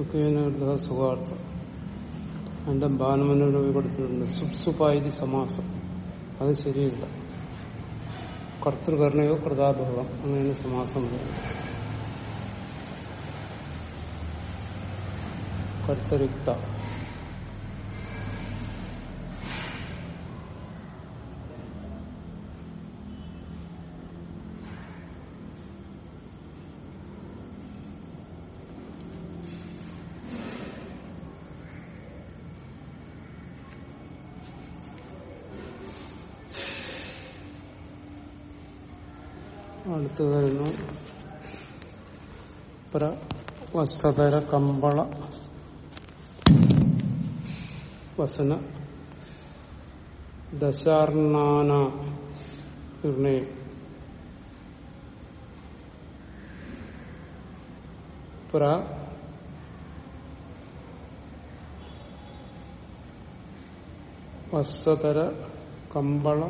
സുഖേന സുഖാർത്ഥം. എന്റെ ബാലമനോട് കൊടുത്തിട്ടുണ്ട്. സുപ്സുപായി സമാസം. അത് ശരിയില്ല. കർത്തൃകർണയോ കൃതാബഹളം അങ്ങനെയാണ് സമാസം കർത്തരിക്ത അടുത്ത് വരുന്നു പ്രവസ്തര കമ്പള വസന ദശാർണാന നിർണയം. പ്ര വസ്തര കമ്പള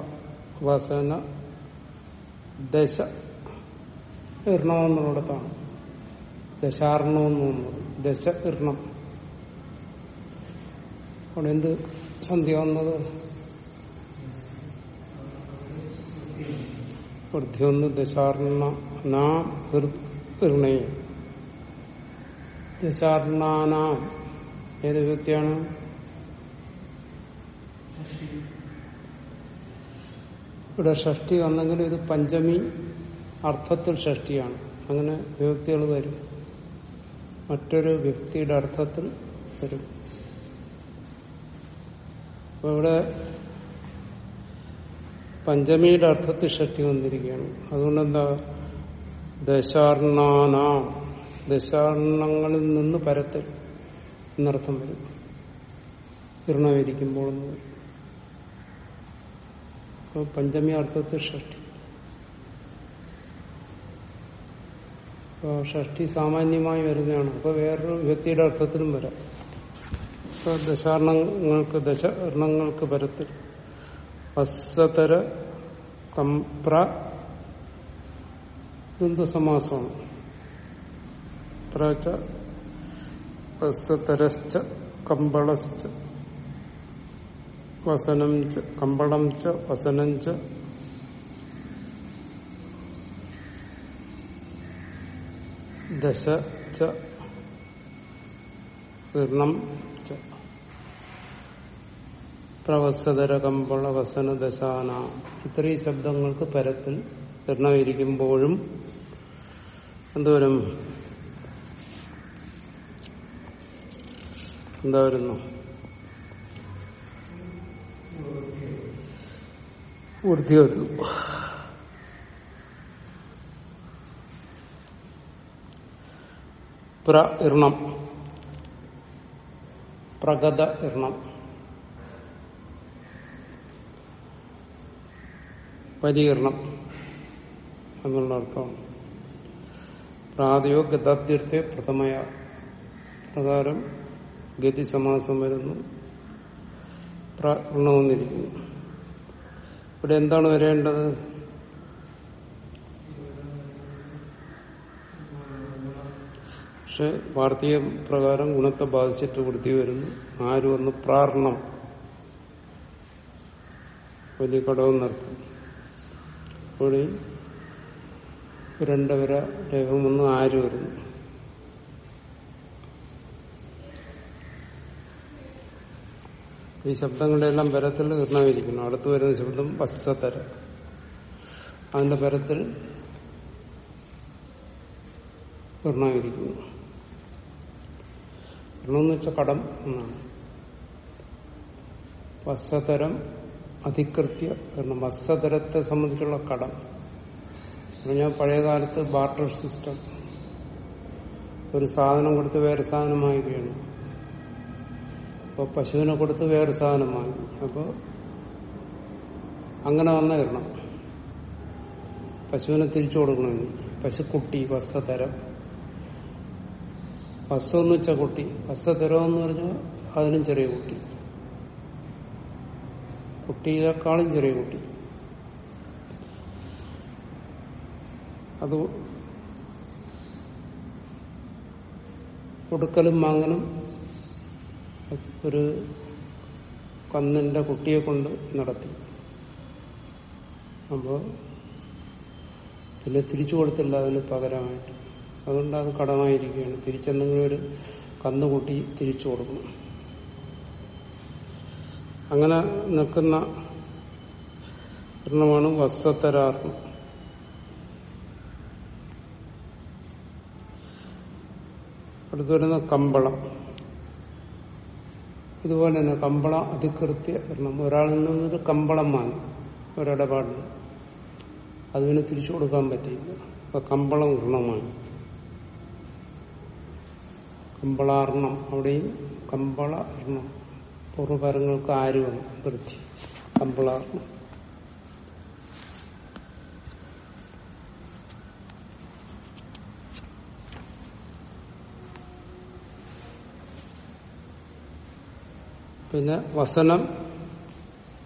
വസന ദശ ഇർണമെന്നുള്ളിടത്താണ് ദശാർണമെന്ന് തോന്നുന്നത് ദശ ഇർണം. അവിടെ എന്ത് സന്ധ്യ വന്നത്? വൃദ്ധിയൊന്ന് ദശാർണ ഇർണേ. ദശാർണാനാം. ഏത് വ്യക്തിയാണ് ഇവിടെ ഷഷ്ടി വന്നെങ്കിലും ഇത് പഞ്ചമി അർത്ഥത്തിൽ ഷഷ്ടിയാണ്. അങ്ങനെ വിഭക്തികൾ വരും. മറ്റൊരു വ്യക്തിയുടെ അർത്ഥത്തിൽ വരും. അപ്പൊ ഇവിടെ പഞ്ചമിയുടെ അർത്ഥത്തിൽ ഷഷ്ടി വന്നിരിക്കുകയാണ്. അതുകൊണ്ട് എന്താ ദശാർണാന. ദശാർണങ്ങളിൽ നിന്ന് പരത്തിൽ എന്നർത്ഥം വരും. അപ്പോൾ പഞ്ചമി അർത്ഥത്തിൽ ഷഷ്ടി. ഷഷ്ടി സാമാന്യമായി വരുന്നതാണ് അപ്പോൾ വേറൊരു വ്യക്തിയുടെ അർത്ഥത്തിലും വരാം. ഇപ്പോൾ ദശാർണങ്ങൾക്ക് ദശർണങ്ങൾക്ക് പരത്തിൽ പസ്സതര കംപ്ര ദ്വന്ദ്സമാസമാണ് കമ്പളശ്ച വസനം ച കമ്പളം ച വസനം ച ദശ ച കീർണം ച. പ്രവസതര കമ്പള വസന ദശാന ഇത്രയും ശബ്ദങ്ങൾക്ക് പരത്തിൽ ഇരിക്കുമ്പോഴും എന്തോരം എന്താ വരുന്നു വൃത്തി വരുന്നു പ്ര ഇർണം. പ്രഗത ഇർണം. പരിഹരണം എന്നുള്ള അർത്ഥമാണ് പ്രാതിയോ ഗതാദ്യർത്ഥ പ്രഥമയ പ്രകാരം ഗതി സമാസം വരുന്നു പ്രണവന്നിരിക്കുന്നു ഇവിടെ എന്താണ് വരേണ്ടത്? പക്ഷെ വാർത്തീയ പ്രകാരം ഗുണത്തെ ബാധിച്ചിട്ട് വൃത്തി വരുന്നു. ആരും ഒന്ന് പ്രാർണം വലിയ കടവും നിർത്തും. അപ്പോഴേ രണ്ടവര രേഖമൊന്നും ആര് വരുന്നു? ഈ ശബ്ദങ്ങളുടെ എല്ലാം പരത്തിൽ ഇർണമിരിക്കുന്നു അടുത്ത് വരുന്ന ശബ്ദം വസ്സതര അതിന്റെ പരത്തിൽ ഇർണമിരിക്കുന്നു ഇർണമെന്ന് വെച്ചാൽ കടം എന്നാണ്. വസ്സതരം അധികൃത്യ കാരണം വസ്സതരത്തെ സംബന്ധിച്ചുള്ള കടം. പറഞ്ഞാൽ പഴയകാലത്ത് ബാർട്ടർ സിസ്റ്റം. ഒരു സാധനം കൊടുത്ത് വേറെ സാധനമായി വാങ്ങിക്കുകയാണ്. അപ്പോൾ പശുവിനെ കൊടുത്ത് വേറെ സാധനമായി അപ്പോൾ അങ്ങനെ വന്ന കിരണം. പശുവിനെ തിരിച്ചു കൊടുക്കണമെങ്കിൽ. പശുക്കുട്ടി വസ്സതരം വസ്സം എന്ന് വെച്ച കുട്ടി. വസ്സതരം എന്ന് പറഞ്ഞാൽ അതിനും ചെറിയ കുട്ടി. കുട്ടിയേക്കാളും ചെറിയ കുട്ടി. അത് കൊടുക്കലും വാങ്ങലും ഒരു കന്നിന്റെ കുട്ടിയെ കൊണ്ട് നടത്തി. അപ്പോ പിന്നെ തിരിച്ചു കൊടുത്തില്ല അതിന് പകരമായിട്ട്. അതുകൊണ്ട് അത് കടമായിരിക്കുകയാണ്. തിരിച്ചെന്തെങ്കിലും ഒരു കന്നുകൂട്ടി തിരിച്ചു കൊടുക്കണം. അങ്ങനെ നിൽക്കുന്ന ഒരെണ്ണമാണ് വസ്സത്തരാർണം അടുത്ത് വരുന്ന കമ്പളം. ഇതുപോലെ തന്നെ കമ്പള അതികൃത്യ എണ്ണം ഒരാളിൽ നിന്നൊരു കമ്പളം വാങ്ങി. ഒരിടപാടിന്. അതിന് തിരിച്ചു കൊടുക്കാൻ പറ്റിയില്ല. അപ്പൊ കമ്പളം ഋണമാണ് കമ്പളാർണം അവിടെയും കമ്പള എണ്ണം പൂർവപരങ്ങൾക്ക് ആരും വൃത്തി കമ്പളാർണം പിന്നെ വസനം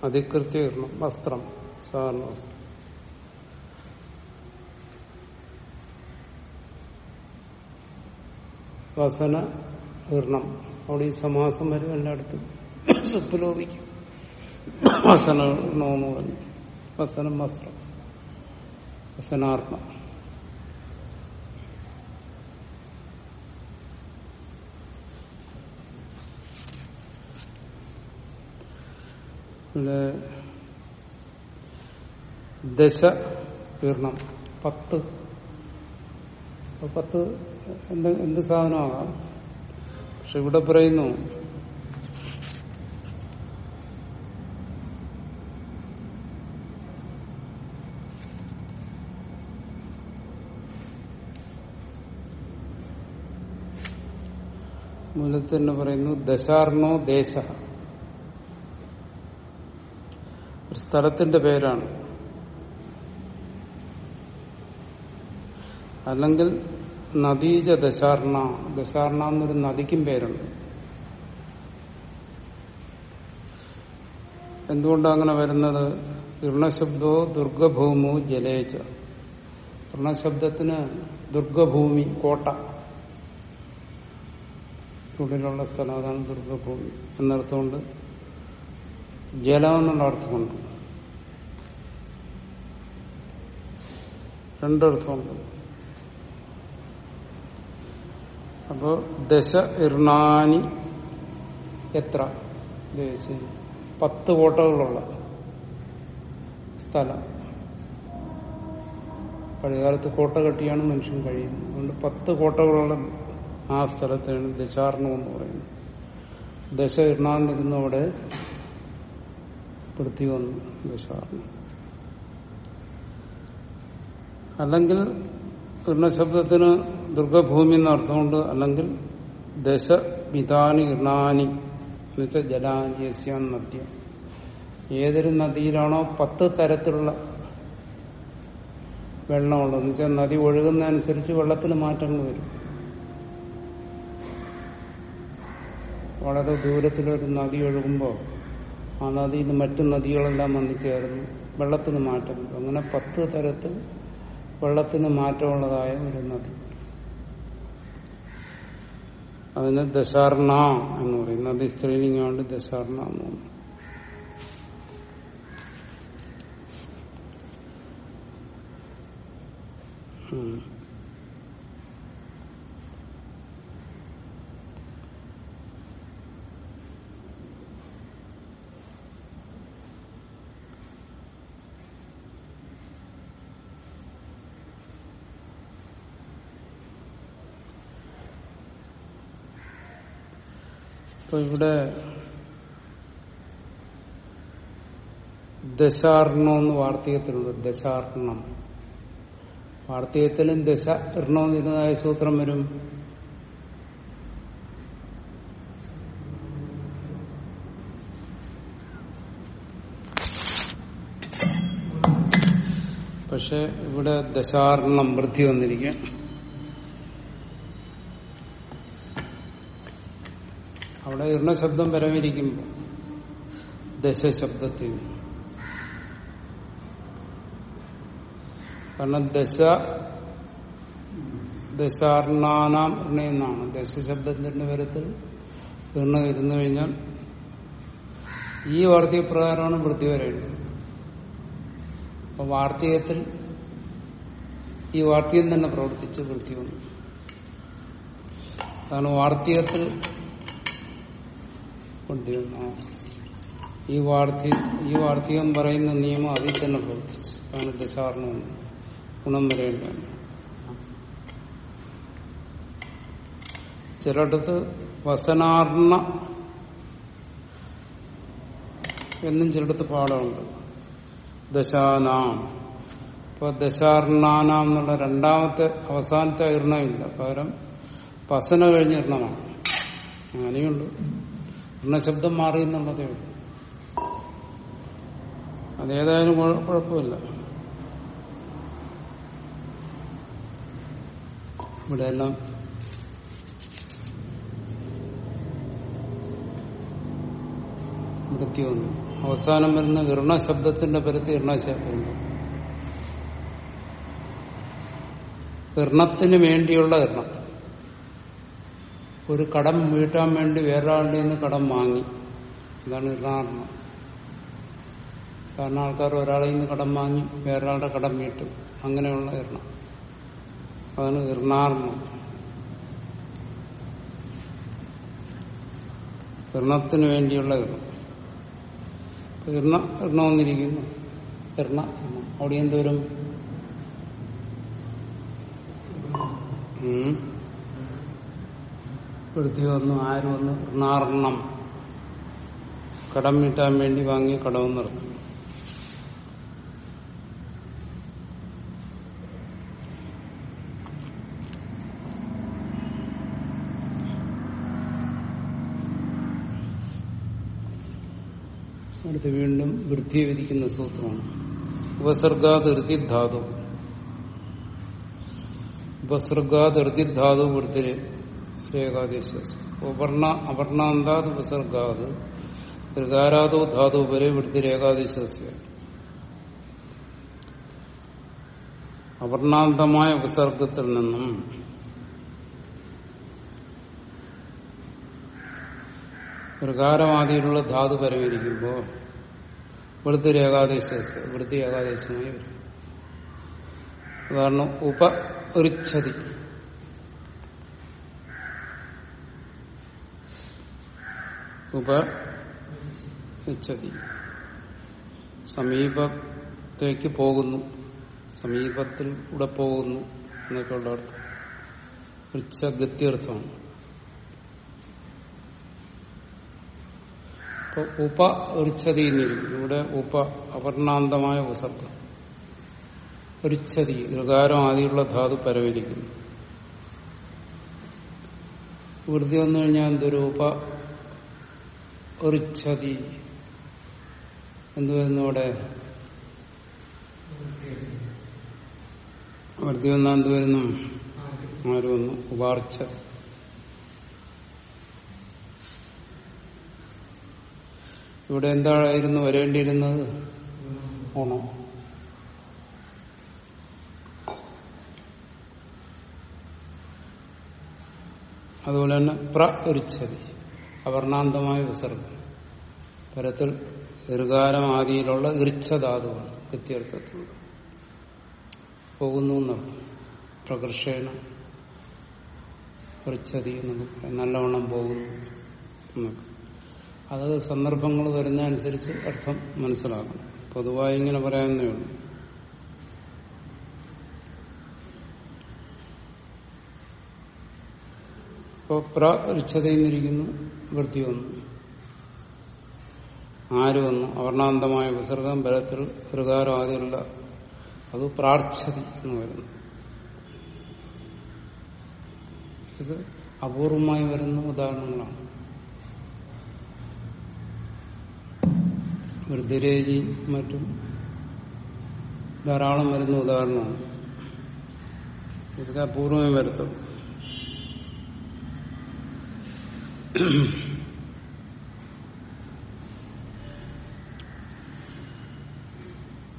അധികൃത്യകരണം വസ്ത്രം സാധാരണ വസ്ത്രം. വസന ഈർണം അവിടെ ഈ സമാസം വരും എല്ലായിടത്തും. സുപ്പലോപിക്കും വസന ഈർണമെന്ന് പറഞ്ഞു. വസനം വസ്ത്രം. വസനാർത്ഥം ദശ തീർണം പത്ത് പത്ത് എന്ത് എന്ത് സാധനമാകാം? പക്ഷെ ഇവിടെ പറയുന്നു മൂലത്തിൽ തന്നെ പറയുന്നു ദശാർണോ ദേശ. ഒരു സ്ഥലത്തിന്റെ പേരാണ്. അല്ലെങ്കിൽ നദീജ ദശാർണ ദശാർണ എന്നൊരു നദിക്കും പേരുണ്ട്. എന്തുകൊണ്ടാണ് അങ്ങനെ വരുന്നത്? ഇർണശബ്ദോ ദുർഗഭൂമോ ജലേച്ച ഇർണശബ്ദത്തിന് ദുർഗഭൂമി കോട്ട. ഉള്ളിലുള്ള സ്ഥലം അതാണ് ദുർഗഭൂമി എന്നർത്ഥമുണ്ട്. ജലം എന്നുള്ള അർത്ഥമുണ്ട്. രണ്ടർത്ഥമുണ്ട്. അപ്പോ ദശ ഇർണാനി എത്ര? പത്ത് കോട്ടകളുള്ള സ്ഥലം. പഴയകാലത്ത് കോട്ട കെട്ടിയാണ് മനുഷ്യൻ കഴിയുന്നത്. അതുകൊണ്ട് പത്ത് കോട്ടകളുള്ള ആ സ്ഥലത്താണ് ദശാർണം എന്ന് പറയുന്നത്. ദശ ഇർണാനിരുന്ന അവിടെ പൃഥ്വി വന്നു ദശാർണം അല്ലെങ്കിൽ ഇർണശബ്ദത്തിന് ദുർഗഭൂമി എന്ന അല്ലെങ്കിൽ ദശ മിതാനി ഇർണാനി എന്നുവെച്ചാൽ ജലാനിയസ്യ നദ്യം ഏതൊരു നദിയിലാണോ പത്ത് തരത്തിലുള്ള വെള്ളമുള്ളത്. എന്ന് വെച്ചാൽ നദി ഒഴുകുന്നതനുസരിച്ച് വെള്ളത്തിന് മാറ്റങ്ങൾ വരും. വളരെ ദൂരത്തിലൊരു നദി ഒഴുകുമ്പോൾ ആ നദിയിൽ മറ്റു നദികളെല്ലാം വന്നു ചേർന്ന് വെള്ളത്തിന് മാറ്റം അങ്ങനെ പത്ത് തരത്തിൽ വെള്ളത്തിന് മാറ്റമുള്ളതായ ഒരു നദി. അതിന് ദശാർണ എന്ന് പറയുന്നു അത് സ്ത്രീലിംഗമാണ് ദശാർണ എന്ന് പറയും ഉം. ഇപ്പൊ ഇവിടെ ദശാർണം എന്ന് വാർത്തകത്തിലുണ്ട്. ദശാർണം. വാർത്തകത്തിലും ദശ ഇർണം എന്നതായ സൂത്രം വരും. പക്ഷെ ഇവിടെ ദശാർണം വൃദ്ധി വന്നിരിക്കുക. അവിടെ ഇർണശബ്ദം ശബ്ദം വരവിരിക്കുമ്പോൾ ദശശബ്ദത്തിൽ. കാരണം ദശ ദശാർണാനാം ഇർണയെന്നാണ് ദശശബ്ദത്തിന്റെ പരത്തിൽ ഇർണ ഇരുന്നു കഴിഞ്ഞാൽ ഈ വാർത്തകപ്രകാരമാണ് വൃത്തി വരേണ്ടത്. അപ്പൊ വാർത്തകത്തിൽ ഈ വാർത്തകം തന്നെ പ്രവർത്തിച്ച് വൃത്തി വന്നു. അതാണ് വാർത്തകത്തിൽ വൃത്തി ഈ വാർത്തി ഈ വാർത്തികം പറയുന്ന നിയമം അതിൽ തന്നെ പ്രവർത്തിച്ചു. അതാണ് ദശാർണം ഗുണം വരേണ്ടതാണ് ചിലയിടത്ത് വസനാർണ എന്നും ചിലയിടത്ത് പാഠമുണ്ട്. ദശാനാം. ഇപ്പൊ ദശാർണാനാം എന്നുള്ള രണ്ടാമത്തെ അവസാനത്തെ ഇർണമില്ല പകരം വസന കഴിഞ്ഞ ഇർണമാണ് അങ്ങനെയുണ്ട്. ഇർണശബ്ദം മാറി എന്നുള്ളതേ ഉള്ളൂ. അതേതായാലും കുഴ- കുഴപ്പമില്ല. ഇവിടെ എല്ലാം വൃത്തി വന്നു അവസാനം വരുന്ന ഇർണശബ്ദത്തിന്റെ പരത്തി ഇർണശബ്ദമുണ്ട് ഇർണത്തിന് വേണ്ടിയുള്ള ഇർണം ഒരു കടം വീട്ടാൻ വേണ്ടി വേറൊരാളുടെ നിന്ന് കടം വാങ്ങി. ഇതാണ് ഉദാഹരണം. കാരണം ആൾക്കാർ ഒരാളിൽ നിന്ന് കടം വാങ്ങി വേറൊരാളുടെ കടം വീട്ടും. അങ്ങനെയുള്ള ഇർണം അതാണ് ഇർണാർണം ഇർണത്തിന് വേണ്ടിയുള്ള ഇർണം ഇർണ ഇർണ വന്നിരിക്കുന്നു. ഇർണ അവിടെ എന്തോരും വൃത്തി വന്നു ആര് വന്നു നാർണം കടം വീട്ടാൻ വേണ്ടി വാങ്ങി കടവും നിർത്തും. അടുത്ത് വീണ്ടും വൃത്തിയെ വിധിക്കുന്ന സൂത്രമാണ്. ഉപസർഗാതിർത്തി ധാതു. ഉപസർഗാതിർത്തി രേഖാദേശ ഉപർണ അപർണാന്താത് ഉപസർഗാത് ത്രികാരാതോ ധാതു വരെ ഇവിടുത്തെ രേഖാദേശ അപർണാന്തമായ ഉപസർഗത്തിൽ നിന്നും ഋകാരമാദിയിലുള്ള ധാതു പരമിരിക്കുമ്പോൾ വൃത്തി ഏകാദേശ ഇവിടുത്തെ ഏകാദേശമായി വരും. ഉദാഹരണം ഉപ ഋച്ഛതി ഉപ ഋച്ഛതി സമീപത്തേക്ക് പോകുന്നു. സമീപത്തിൽ കൂടെ പോകുന്നു എന്നൊക്കെയുള്ള അർത്ഥം. ഋച്ഛ ഗത്യർത്ഥമാണ് ഇപ്പൊ ഉപ ഒരുച്ചതി എന്നിരിക്കുന്നു ഇവിടെ ഉപ അപർണാന്തമായ ഉപസർഗം. ഒരുച്ചതി ഋകാരം ആദിയുള്ള ധാതു പരവരിക്കുന്നു വൃത്തി വന്നു കഴിഞ്ഞാൽ എന്തൊരു ഉപ ഋച്ഛതി എന്ത് വൃത്തി വന്നാൽ എന്ത് വരുന്നു? ആര് വന്നു? ഉപാർച്ച ഇവിടെ എന്തായിരുന്നു വരേണ്ടിയിരുന്നത്? ഓണം. അതുപോലെ തന്നെ പ്രരിച്ചതി അവർണാന്തമായ വിസർഗം. പരത്തിൽ ഇറുകാലം ആദിയിലുള്ള ഇർച്ഛധാതുവാണ് വ്യത്യർത്ഥത്തിലുള്ള പോകുന്നു എന്നർത്ഥം. പ്രകർഷേണ വൃച്ഛതി എന്നൊക്കെ നല്ലവണ്ണം പോകുന്നു എന്നൊക്കെ. അത് സന്ദർഭങ്ങൾ വരുന്നതനുസരിച്ച് അർത്ഥം മനസ്സിലാക്കണം. പൊതുവായി ഇങ്ങനെ പറയാവുന്നേ ഉള്ളൂ. ഇപ്പോ പ്രരിച്ഛതയെന്നിരിക്കുന്നു വൃത്തി വന്നു. ആര് വന്നു? അവർണാന്തമായ വിസർഗം ബലത്തിൽ ഋകാരം ആദ്യമുള്ള അത് പ്രാർത്ഥതി എന്ന് വരുന്നു. ഇത് അപൂർവമായി വരുന്ന ഉദാഹരണങ്ങളാണ്. വൃദ്ധിരേജി മറ്റും ധാരാളം വരുന്ന ഉദാഹരണമാണ്. ഇതൊക്കെ അപൂർവമായി വരത്തുള്ളൂ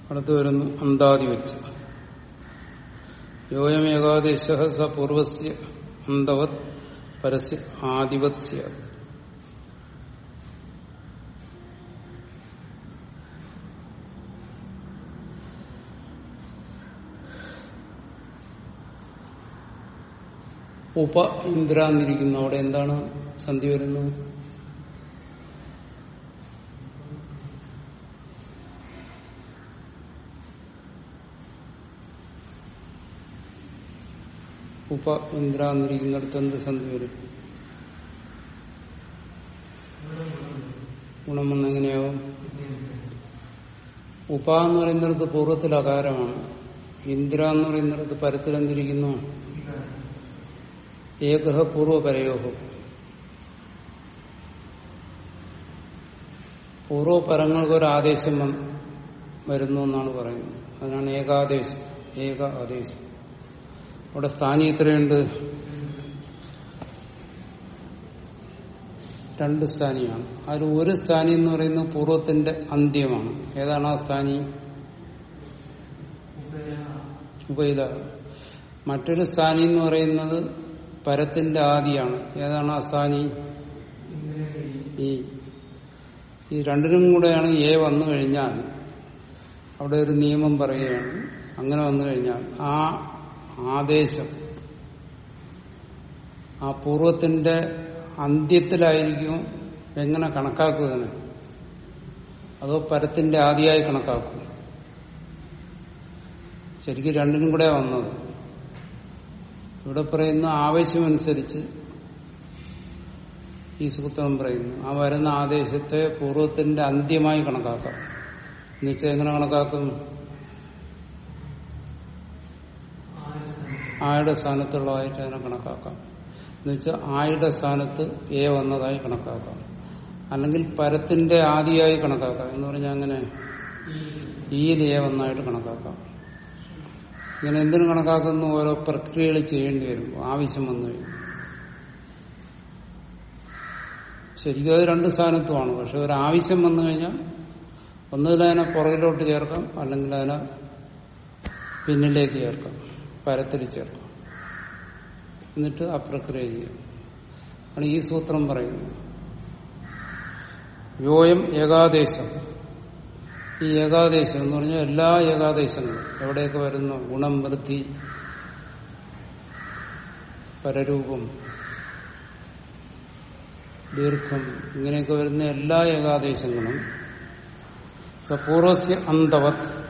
അടുത്ത് വരുന്നു അന്താതി വെച്ച് യോയം ഏകാദേശ സ പൂർവസ്യ അന്തവത് പരസ്യ ആദിവത് സ്യാത് ഉപ ഇന്ദ്ര അവിടെ എന്താണ് സന്ധി വരുന്നു. ഉപ ഇന്ദ്ര എന്നിരിക്കുന്നിടത്ത് എന്ത് സന്ധി വരും? ഗുണം വന്നെങ്ങനെയാവും ഉപ എന്ന് പറയുന്നിടത്ത് പൂർവത്തിൽ അകാരമാണ്. ഇന്ദ്ര എന്ന് പറയുന്നിടത്ത് പരത്തിൽ എന്തിരിക്കുന്നു? ഏകഹ പൂർവപരയോഹോ പൂർവപരങ്ങൾക്ക് ഒരു ആദേശം വരുന്നു എന്നാണ് പറയുന്നത്. അതിനാണ് ഏകാദേശം ഏക ആദേശം. അവിടെ സ്ഥാനി എത്രയുണ്ട് രണ്ട് സ്ഥാനിയാണ് അതിൽ ഒരു സ്ഥാനി എന്ന് പറയുന്നത് പൂർവത്തിന്റെ അന്ത്യമാണ്. ഏതാണ് ആ സ്ഥാനി? ഉപയില മറ്റൊരു സ്ഥാനി എന്ന് പറയുന്നത് പരത്തിന്റെ ആദിയാണ്. ഏതാണ് ആ സ്ഥാനി? ഈ. ഈ രണ്ടിനും കൂടെയാണ് എ വന്നു കഴിഞ്ഞാൽ അവിടെ ഒരു നിയമം പറയുകയാണ്. അങ്ങനെ വന്നു കഴിഞ്ഞാൽ ആ ആദേശം ആ പൂർവത്തിന്റെ അന്ത്യത്തിലായിരിക്കും എങ്ങനെ കണക്കാക്കുന്നതിന് അതോ പരത്തിന്റെ ആദിയായി കണക്കാക്കും? ശരിക്കും രണ്ടിനും കൂടെ വന്നത്. ഇവിടെ പറയുന്ന ആവശ്യമനുസരിച്ച് ഈ സൂത്രം പറയുന്നു ആ വരുന്ന ആദേശത്തെ പൂർവത്തിന്റെ അന്ത്യമായി കണക്കാക്കാം. എന്നുവെച്ചാൽ എങ്ങനെ കണക്കാക്കും? ആയുടെ സ്ഥാനത്തുള്ളതായിട്ട് അതിനെ കണക്കാക്കാം? എന്നുവെച്ചാൽ ആയുടെ സ്ഥാനത്ത് എ വന്നതായി കണക്കാക്കാം. അല്ലെങ്കിൽ പരത്തിന്റെ ആദിയായി കണക്കാക്കാം. എന്ന് പറഞ്ഞാൽ അങ്ങനെ ഈ എ വന്നായിട്ട് കണക്കാക്കാം. ഇങ്ങനെ എന്തിനു കണക്കാക്കുന്നു? ഓരോ പ്രക്രിയകൾ ചെയ്യേണ്ടി വരും ആവശ്യം വന്നു കഴിഞ്ഞു. ശരിക്കും അത് രണ്ട് സ്ഥാനത്തുമാണ്. പക്ഷെ ഒരു ആവശ്യം വന്നു കഴിഞ്ഞാൽ ഒന്നുകിൽ അതിനെ പുറകിലോട്ട് ചേർക്കാം അല്ലെങ്കിൽ അതിനെ പിന്നിലേക്ക് ചേർക്കാം പരത്തിൽ ചേർക്കാം. എന്നിട്ട് ആ പ്രക്രിയ ചെയ്യാം ആണ് ഈ സൂത്രം പറയുന്നത്. യോയം ഏകാദേശം. ഈ ഏകാദേശം എന്ന് പറഞ്ഞാൽ എല്ലാ ഏകാദേശങ്ങളും. എവിടെയൊക്കെ വരുന്നു? ഗുണം വൃത്തി പരരൂപം. ദീർഘം. ഇങ്ങനെയൊക്കെ വരുന്ന എല്ലാ ഏകാദേശങ്ങളും സപൂർവസ്യ അന്തവത്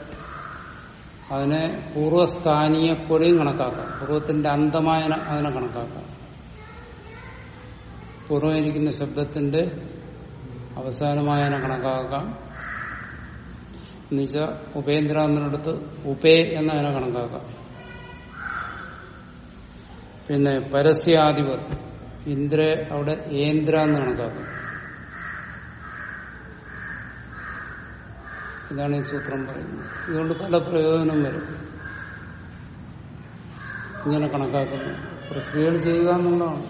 അതിനെ പൂർവസ്ഥാനീയെപ്പോലെയും കണക്കാക്കാം. പൂർവത്തിന്റെ അന്തമായ അതിനെ കണക്കാക്കാം. പൂർവമായിരിക്കുന്ന ശബ്ദത്തിന്റെ അവസാനമായ കണക്കാക്കാം. എന്നുവെച്ചാൽ ഉപേന്ദ്ര ഉപേ എന്നതിനെ കണക്കാക്കാം. പിന്നെ പരസ്യാധിപർ ഇന്ദ്ര അവിടെ ഏന്ദ്ര എന്ന് കണക്കാക്കും ഇതാണ് ഈ സൂത്രം പറയുന്നത്. ഇതുകൊണ്ട് പല പ്രയോജനം വരും. ഇങ്ങനെ കണക്കാക്കുന്നു. പ്രക്രിയകൾ ചെയ്യുക എന്നുള്ളതാണ്.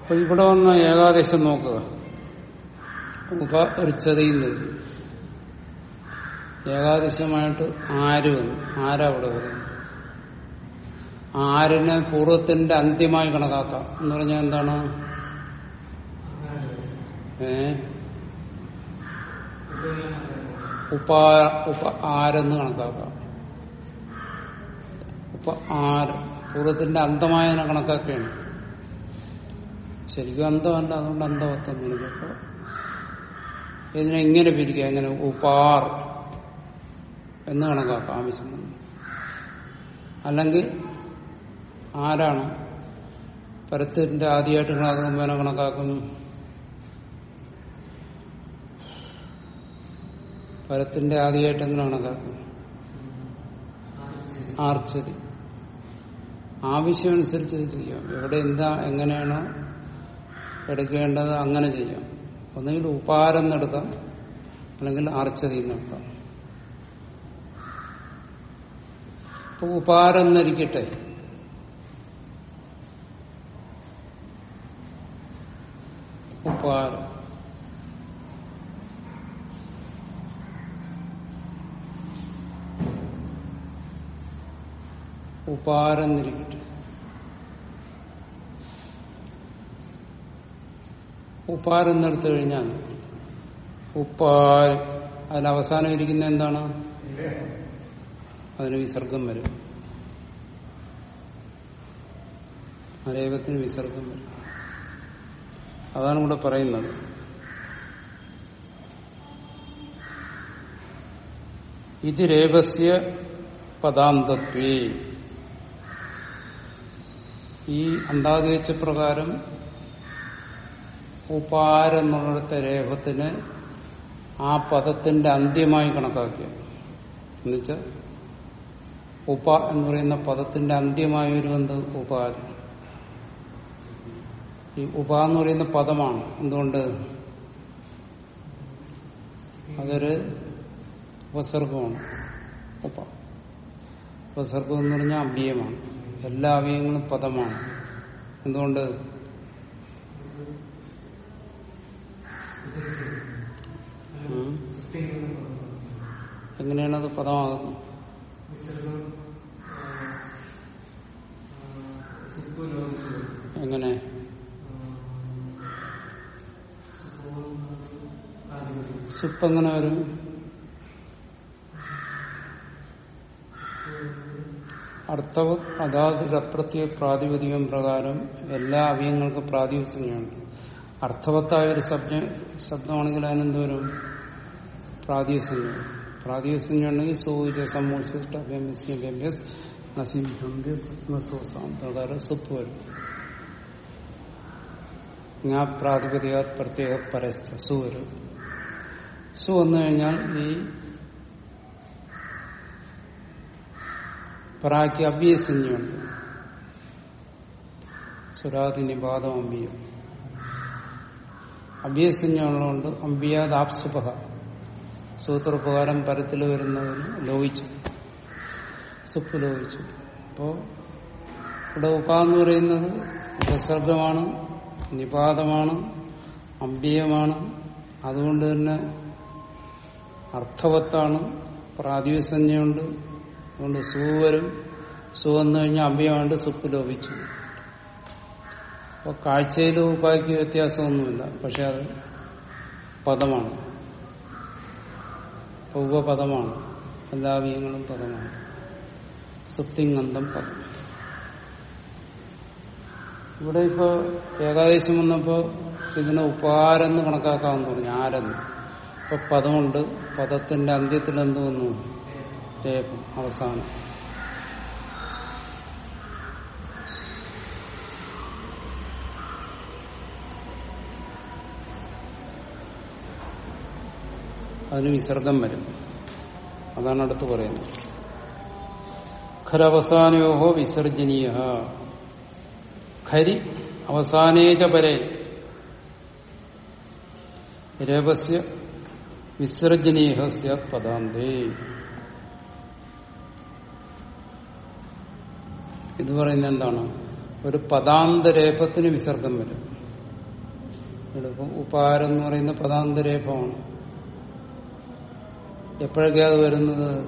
അപ്പൊ ഇവിടെ വന്ന ഏകാദേശം നോക്കുക. ഉപരിച്ചതയുന്നത് ഏകാദശമായിട്ട് ആര് വന്നു? ആരാ അവിടെ വരുന്നു ആരിനെ പൂർവത്തിന്റെ അന്ത്യമായി കണക്കാക്കാം. എന്ന് പറഞ്ഞാൽ എന്താണ്? ഏ? ഉപ ഉപ ആരെന്ന് കണക്കാക്കാം. ഉപ ആര്. പൂർവത്തിന്റെ അന്തമായതിനെ കണക്കാക്കുകയാണ്. ശരിക്കും അന്തമല്ല അതുകൊണ്ട് അന്തമത്തം വിളിച്ചപ്പോ ഇതിനെ ഇങ്ങനെ പിരിക്കുക എങ്ങനെ ഉപാർ എന്ന് കണക്കാക്കാം ആവശ്യം അല്ലെങ്കിൽ ആരാണ്? പരത്തിന്റെ ആദ്യമായിട്ട് ആഗമനം കണക്കാക്കുന്നു പരത്തിന്റെ ആദ്യമായിട്ട് എങ്ങനെ കണക്കാക്കുന്നു ആർച്ചതി. ആവശ്യമനുസരിച്ച് ഇത് ചെയ്യാം. എവിടെ എന്താ എങ്ങനെയാണോ എടുക്കേണ്ടത് അങ്ങനെ ചെയ്യാം. ഒന്നുകിൽ ഉപാരം എന്നെടുക്കാം അല്ലെങ്കിൽ ആർച്ചതി എന്നെടുക്കാം ഇപ്പൊ ഉപാരം എന്നിരിക്കട്ടെ ഉപാരം ഉപാരെന്നിരിക്കട്ടെ. ഉപ്പാരെന്നെടുത്തു കഴിഞ്ഞാൽ ഉപ്പാർ അതിന് അവസാനം ഇരിക്കുന്ന എന്താണ്? അതിന് വിസർഗം വരും. അരേവത്തിന് വിസർഗം വരും. അതാണ് ഇവിടെ പറയുന്നത്. ഇത് രേവസ്യ പദാന്തത്വേ. ഈ അണ്ടാദേശ പ്രകാരം ഉപാരെന്നുള്ളിടത്തെ രേഖത്തിന് ആ പദത്തിന്റെ അന്ത്യമായി കണക്കാക്കിയ. എന്നുവെച്ചാൽ ഉപ എന്ന് പറയുന്ന പദത്തിന്റെ അന്ത്യമായ ഒരു എന്ത്? ഉപാരം ഈ ഉപ എന്ന് പറയുന്ന പദമാണ്. എന്തുകൊണ്ട്? അതൊരു ഉപസർഗമാണ്. ഉപ ഉപസർഗം എന്ന് പറഞ്ഞാൽ അവ്യയമാണ്. എല്ലാ അവയങ്ങളും പദമാണ്. എന്തുകൊണ്ട്. എങ്ങനെയാണത് പദമാകുന്നത്? എങ്ങനെ? സുപ്പ് എങ്ങനെ വരും. അർത്ഥവ അതാത് അപ്രത്യ പ്രാതിപതികം പ്രകാരം എല്ലാ അവയങ്ങൾക്കും പ്രാതിപസഞ്ജയുണ്ട് അർത്ഥവത്തായ ഒരു ശബ്ദ ശബ്ദമാണെങ്കിൽ അതിനെന്തോരും പ്രാതിപസഞ്ജ പ്രാതിപസഞ്ജ ഉണ്ടെങ്കിൽ നസിം നസിംഹ്യസ് പ്രകാരം സുപ്പ് വരും. ഞാ പ്രാതിപതിക പ്രത്യേക പരസ്ഥ സു വരും. സു വന്നു കഴിഞ്ഞാൽ ഈ പ്രാക്ക് അഭ്യസിഞ്ഞുണ്ട് സുരാതി നിപാതം അമ്പിയം അഭ്യസിഞ്ഞുള്ളതുകൊണ്ട് അമ്പിയാദാപ്സുപഹ സൂത്രപ്രകാരം പരത്തിൽ വരുന്നതിന് ലോഹിച്ചു. സുപ്പ് ലോഹിച്ചു. അപ്പോ ഇവിടെ ഉപ എന്ന് പറയുന്നത് ഉപസർഗമാണ് നിപാതമാണ് അമ്പിയമാണ് അതുകൊണ്ട് തന്നെ അർത്ഥവത്താണ് പ്രാതിസഞ്ജയുണ്ട് അതുകൊണ്ട് സൂവരും സു വന്നു കഴിഞ്ഞാൽ അമ്പ്യമാണ്ട് സുപ്പ് ലോപിച്ചു അപ്പൊ കാഴ്ചയിലും ഉപാക്കി വ്യത്യാസമൊന്നുമില്ല പക്ഷെ അത് പദമാണ്. ഉപപദമാണ് എല്ലാ അവയങ്ങളും പദമാണ്. സുപ്തിങ്ങന്തം പദം. ഇവിടെ ഇപ്പോ ഏകാദേശം വന്നപ്പോ ഇതിനെ ഉപാരെന്ന് കണക്കാക്കാമെന്ന് പറഞ്ഞു ആരെന്ന്? ഇപ്പൊ പദമുണ്ട്. പദത്തിന്റെ അന്ത്യത്തിൽ എന്ത് വന്നു? രേപം അവസാനം. അതിന് വിസർഗം വരും. അതാണ് അടുത്ത് പറയുന്നത്. ഖരവസാനയോഹോ വിസർജനീയ ഖരി അവസാനേജ പരെ. രേപസ്യ വിസർജനീഹസ്യ പദാന്തേ. ഇത് പറയുന്നത് എന്താണ്? ഒരു പദാന്തരേപത്തിന് വിസർഗം വരും. ഇപ്പം ഉപാരം എന്ന് പറയുന്ന പദാന്തരേപമാണ്. എപ്പോഴൊക്കെ അത് വരുന്നത്?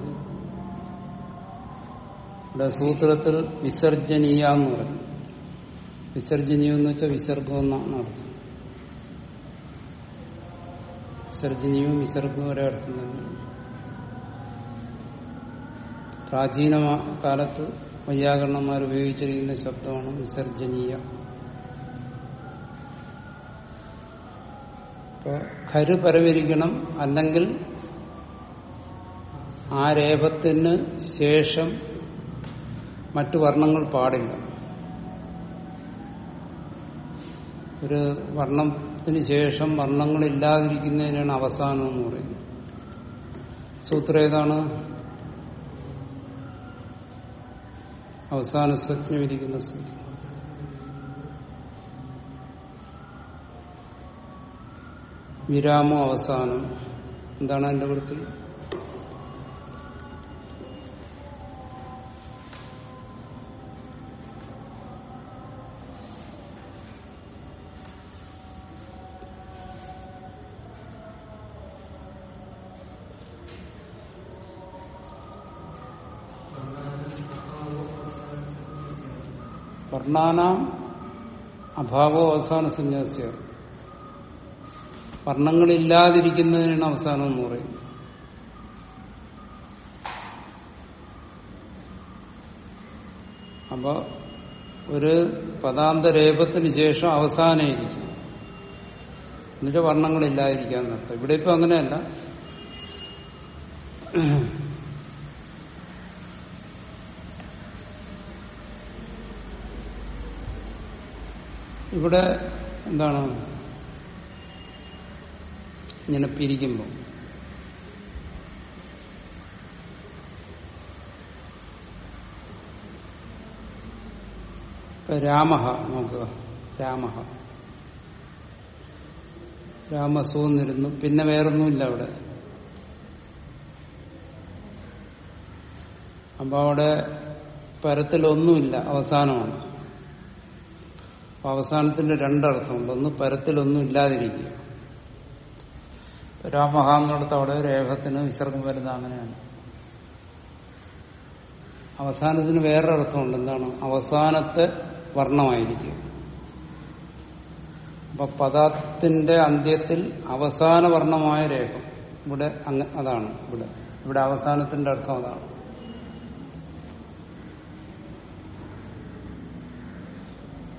ഇവിടെ സൂത്രത്തിൽ വിസർജനീയ എന്ന് പറയും. വിസർജനീയം എന്ന് വെച്ചാൽ വിസർഗം എന്നാണ് അർത്ഥം. വിസർജനീയവും വിസർഗവും ഒരേ അർത്ഥം തന്നെ പ്രാചീന കാലത്ത് വൈയാകരണന്മാർ ഉപയോഗിച്ചിരിക്കുന്ന ശബ്ദമാണ് വിസർജനീയ കരു പരവരിക്കണം അല്ലെങ്കിൽ ആ രേപത്തിന് ശേഷം മറ്റു വർണങ്ങൾ പാടില്ല. ഒരു വർണത്തിന് ശേഷം വർണങ്ങളില്ലാതിരിക്കുന്നതിനാണ് അവസാനം എന്ന് പറയുന്നത്. സൂത്രം ഏതാണ്? അവസാന സജ്ഞം ഇരിക്കുന്ന സൂത്രം. വിരാമോ അവസാനം. എന്താണ് എന്റെ വൃത്തി വർണാനാം അഭാവോ അവസാന സന്യാസിയ. വർണങ്ങളില്ലാതിരിക്കുന്നതിനാണ് അവസാനം എന്ന് പറയുന്നത്. അപ്പൊ ഒരു പദാന്തരേപത്തിന് ശേഷം അവസാനമായിരിക്കും. എന്നുവെച്ചാൽ വർണങ്ങളില്ലാതിരിക്കാൻ നടത്തും ഇവിടെ ഇപ്പൊ അങ്ങനെയല്ല. ഇവിടെ എന്താണ്? ഇങ്ങനെ പിരിക്കുമ്പോൾ രാമ നോക്കുക രാമഹ. രാമസൂന്നിരുന്നു. പിന്നെ വേറൊന്നുമില്ല അവിടെ. അപ്പൊ അവിടെ പരത്തിലൊന്നുമില്ല. അവസാനമാണ്. അപ്പൊ അവസാനത്തിന്റെ രണ്ടർത്ഥമുണ്ട്. ഒന്ന് പരത്തിലൊന്നും ഇല്ലാതിരിക്കുക. രാമഹാന്നിടത്ത് അവിടെ രേഖത്തിന് വിസർഗം വരുന്ന അങ്ങനെയാണ്. അവസാനത്തിന് വേറെ അർത്ഥമുണ്ട് എന്താണ്? അവസാനത്തെ വർണമായിരിക്കും അപ്പൊ പദാത്തിന്റെ അന്ത്യത്തിൽ അവസാന വർണമായ രേഖ. ഇവിടെ അതാണ് ഇവിടെ. ഇവിടെ അവസാനത്തിന്റെ അർത്ഥം അതാണ്.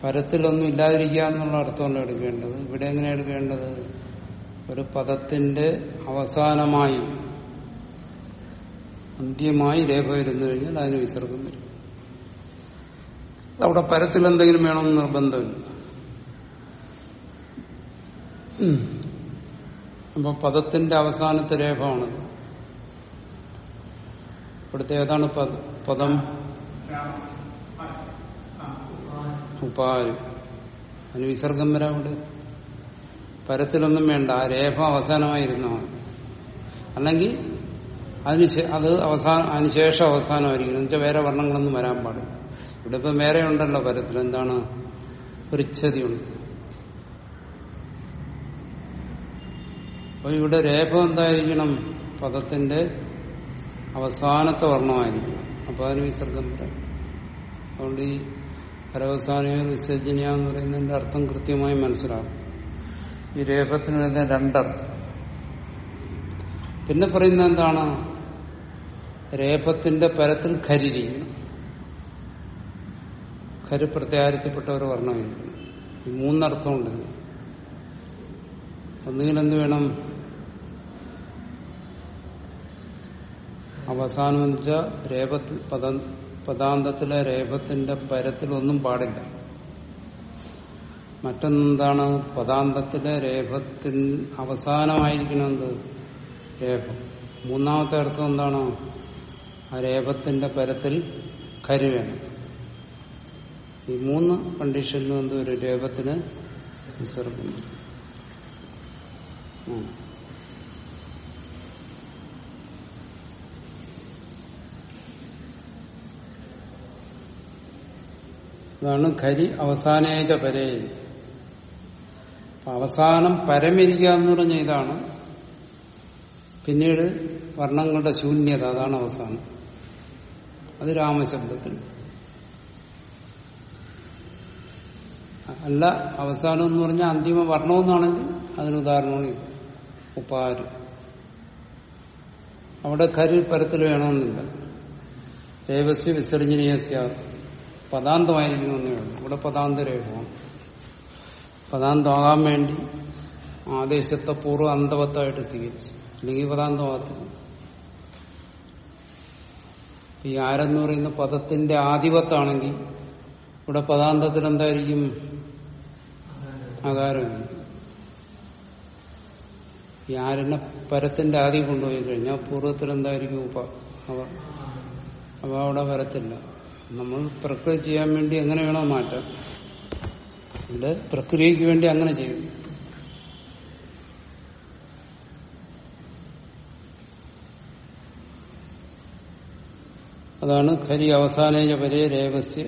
പരത്തിലൊന്നും ഇല്ലാതിരിക്കുക എന്നുള്ള അർത്ഥമല്ല എടുക്കേണ്ടത്. ഇവിടെ എങ്ങനെ എടുക്കേണ്ടത്? ഒരു പദത്തിന്റെ അവസാനമായി അന്ത്യമായി രേഖ വരുന്നു കഴിഞ്ഞാൽ അതിന് വിസർഗം വരും. അവിടെ പരത്തിൽ എന്തെങ്കിലും വേണമെന്ന് നിർബന്ധമില്ല. അപ്പൊ പദത്തിന്റെ അവസാനത്തെ രേഖമാണത് ഇവിടുത്തെ ഏതാണ് പദം? ഉപാര് അതിന് വിസർഗം വരാം അവിടെ. പരത്തിലൊന്നും വേണ്ട. ആ രേഖ അവസാനമായിരുന്നോ. അല്ലെങ്കിൽ അതിന് അത് അവസാന അതിനുശേഷം അവസാനമായിരിക്കും. എന്ന് എന്നുവെച്ചാൽ വേറെ വർണങ്ങളൊന്നും വരാൻ പാടില്ല. ഇവിടെ ഇപ്പം വേറെ ഉണ്ടല്ലോ പരത്തിൽ. എന്താണ്? പൃച്ഛതിയുണ്ട് അപ്പൊ ഇവിടെ രേഖ എന്തായിരിക്കണം? പദത്തിന്റെ അവസാനത്തെ വർണമായിരിക്കണം. അപ്പൊ അതിന് വിസർഗം വരാം. അതുകൊണ്ട് ഈ പരവസാനയോ വിസർജനീയ എന്ന് പറയുന്നതിന്റെ അർത്ഥം കൃത്യമായി മനസ്സിലാകും ഈ രേഖത്തിന് തന്നെ രണ്ടർത്ഥം. പിന്നെ പറയുന്നത് എന്താണ്? രേപത്തിന്റെ പരത്തിൽ ഖരിരി. ഖരി പ്രത്യാഹാരത്തിൽപ്പെട്ട ഒരു വർണമായിരിക്കണം ഈ മൂന്നർത്ഥമുണ്ട്. എന്ത് വേണം? അവസാനം എന്ന് വെച്ചാൽ പദ പദാന്തത്തിലെ രേപത്തിന്റെ പരത്തിലൊന്നും പാടില്ല. മറ്റൊന്നെന്താണ്? പദാന്തത്തിലെ രേഖത്തിൽ അവസാനമായിരിക്കണം എന്ത് മൂന്നാമത്തെ അർത്ഥം എന്താണ്? ആ രേഖത്തിന്റെ പരത്തിൽ കരുവേണം. ഈ മൂന്ന് കണ്ടീഷനിലും ഒരു രേഖത്തിന് അതാണ് ഖരി അവസാനേജ പരേ. അവസാനം പരമിരിക്കുക എന്ന് പറഞ്ഞ ഇതാണ്. പിന്നീട് വർണങ്ങളുടെ ശൂന്യത അതാണ് അവസാനം. അത് രാമശബ്ദത്തിൽ. അല്ല അവസാനം എന്ന് പറഞ്ഞാൽ അന്തിമ വർണമെന്നാണെങ്കിൽ അതിന് ഉദാഹരണമാണ് ഇത്. ഉപ്പാര്. അവിടെ കരു പരത്തിൽ വേണമെന്നില്ല. രേവസ്യ വിസർജനീയസ്യ പദാന്തമായിരിക്കണമെന്നേ ഉള്ളൂ. ഇവിടെ പദാന്തരേഖമാണ് പദാന്തമാകാൻ വേണ്ടി ആദേശത്തെ പൂർവ അന്തവത്തായിട്ട് സ്വീകരിച്ചു. അല്ലെങ്കിൽ പദാന്തമാകത്തില്ല. ഈ ആരെന്ന് പറയുന്ന പദത്തിന്റെ ആധിപത്താണെങ്കിൽ ഇവിടെ പദാന്തത്തിൽ എന്തായിരിക്കും അകാരം ഈ ആരിനെ പരത്തിന്റെ ആദ്യം കൊണ്ടുപോയി കഴിഞ്ഞാൽ പൂർവത്തിൽ എന്തായിരിക്കും അവ അവ അവിടെ വരത്തില്ല. നമ്മൾ പ്രക്രിയ ചെയ്യാൻ വേണ്ടി എങ്ങനെ വേണോ മാറ്റാം. ഇവിടെ പ്രക്രിയക്ക് വേണ്ടി അങ്ങനെ ചെയ്യും. അതാണ് ഖരി അവസാനേജ പരേ രേവസ്യ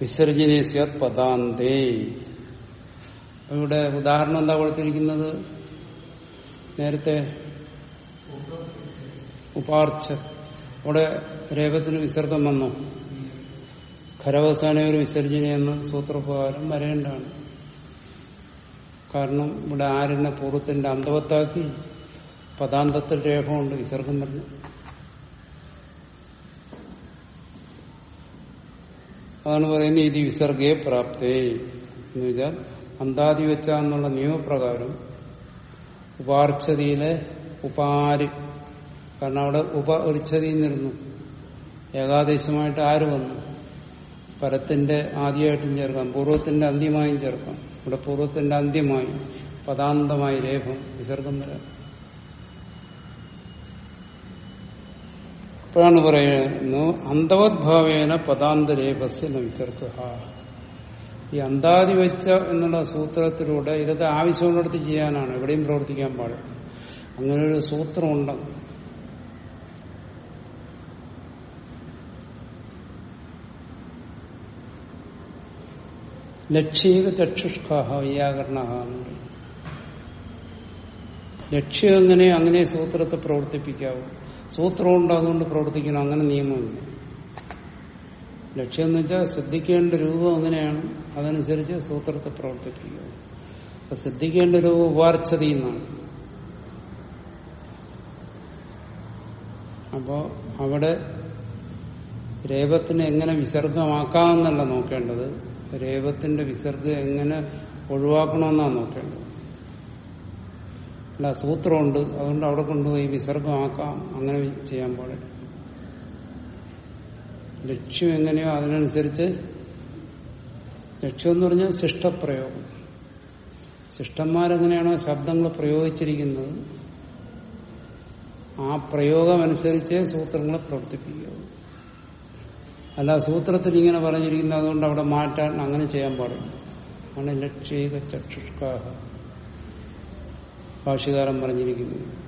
വിസർജനേസ്യ പദാന്തേ. ഇവിടെ ഉദാഹരണം എന്താ കൊടുത്തിരിക്കുന്നത്? നേരത്തെ ഉപാർച്ച. അവിടെ രേഖത്തിന് വിസർഗം വന്നോ. ഖരവസാന ഒരു വിസർജന എന്ന സൂത്രപ്രകാരം വരേണ്ടാണ് കാരണം ഇവിടെ ആരെന്നെ പൂർവത്തിന്റെ അന്തവത്താക്കി പദാന്തത്തിൽ രേഖമുണ്ട് വിസർഗം വരുന്നു അതാണ് പറയുന്നത് ഇത് വിസർഗയെ പ്രാപ്തേ എന്ന് വെച്ചാൽ അന്താതി വെച്ച എന്നുള്ള നിയമപ്രകാരം ഉപാർച്ചതിയിലെ ഉപാര് കാരണം അവിടെ ഉപ ഉച്ചതി നിന്നിരുന്നു. ഏകാദേശമായിട്ട് ആര് വന്നു? പരത്തിന്റെ ആദ്യമായിട്ടും ചേർക്കാം. പൂർവത്തിന്റെ അന്ത്യമായും ചേർക്കാം. ഇവിടെ പൂർവത്തിന്റെ അന്ത്യമായി പദാന്തമായി രേഖം വിസർഗം വരാം. അപ്പോഴാണ് പറയുന്നു അന്തവദ്ഭാവേന പദാന്തരേഖസ്യ വിസർഗ. ഈ അന്താതി വെച്ച എന്നുള്ള സൂത്രത്തിലൂടെ ഇതൊക്കെ ആവശ്യമുള്ളിടത്ത് ചെയ്യാനാണ്. എവിടെയും പ്രവർത്തിക്കാൻ പാടില്ല. അങ്ങനെ ഒരു സൂത്രമുണ്ട്. ലക്ഷ്യക ചക്ഷുഷ്കാഹ വ്യാകരണ ലക്ഷ്യം എങ്ങനെ അങ്ങനെ സൂത്രത്തെ പ്രവർത്തിപ്പിക്കാവൂ? സൂത്രം അതുകൊണ്ട് പ്രവർത്തിക്കണം. അങ്ങനെ നിയമമില്ല. ലക്ഷ്യം എന്ന് വെച്ചാൽ ശ്രദ്ധിക്കേണ്ട രൂപം അങ്ങനെയാണ് അതനുസരിച്ച് സൂത്രത്തെ പ്രവർത്തിപ്പിക്കുക. അപ്പൊ ശ്രദ്ധിക്കേണ്ട രൂപം ഉപാർച്ചതി എന്നാണ്. അപ്പോ അവിടെ രേപത്തിനെ എങ്ങനെ വിസർഗമാക്കാമെന്നല്ല നോക്കേണ്ടത്. രേപത്തിന്റെ വിസർഗം എങ്ങനെ ഒഴിവാക്കണമെന്നാണ് നോക്കേണ്ടത്. അല്ല സൂത്രമുണ്ട്. അതുകൊണ്ട് അവിടെ കൊണ്ടുപോയി വിസർഗമാക്കാം അങ്ങനെ ചെയ്യാൻ പാടില്ല. ലക്ഷ്യം എങ്ങനെയോ അതിനനുസരിച്ച് ലക്ഷ്യം എന്ന് പറഞ്ഞാൽ ശിഷ്ടപ്രയോഗം. ശിഷ്ടന്മാരെങ്ങനെയാണോ ശബ്ദങ്ങൾ പ്രയോഗിച്ചിരിക്കുന്നത് ആ പ്രയോഗം അനുസരിച്ച് സൂത്രങ്ങളെ പ്രവർത്തിപ്പിക്കുക അല്ല സൂത്രത്തിൽ ഇങ്ങനെ പറഞ്ഞിരിക്കുന്നത് അതുകൊണ്ട് അവിടെ മാറ്റാൻ അങ്ങനെ ചെയ്യാൻ പാടില്ല. ആണ് ലക്ഷ്യക ചക്ഷുഷ്കാഹ. ഭാഷകാരം പറഞ്ഞിരിക്കുന്നത്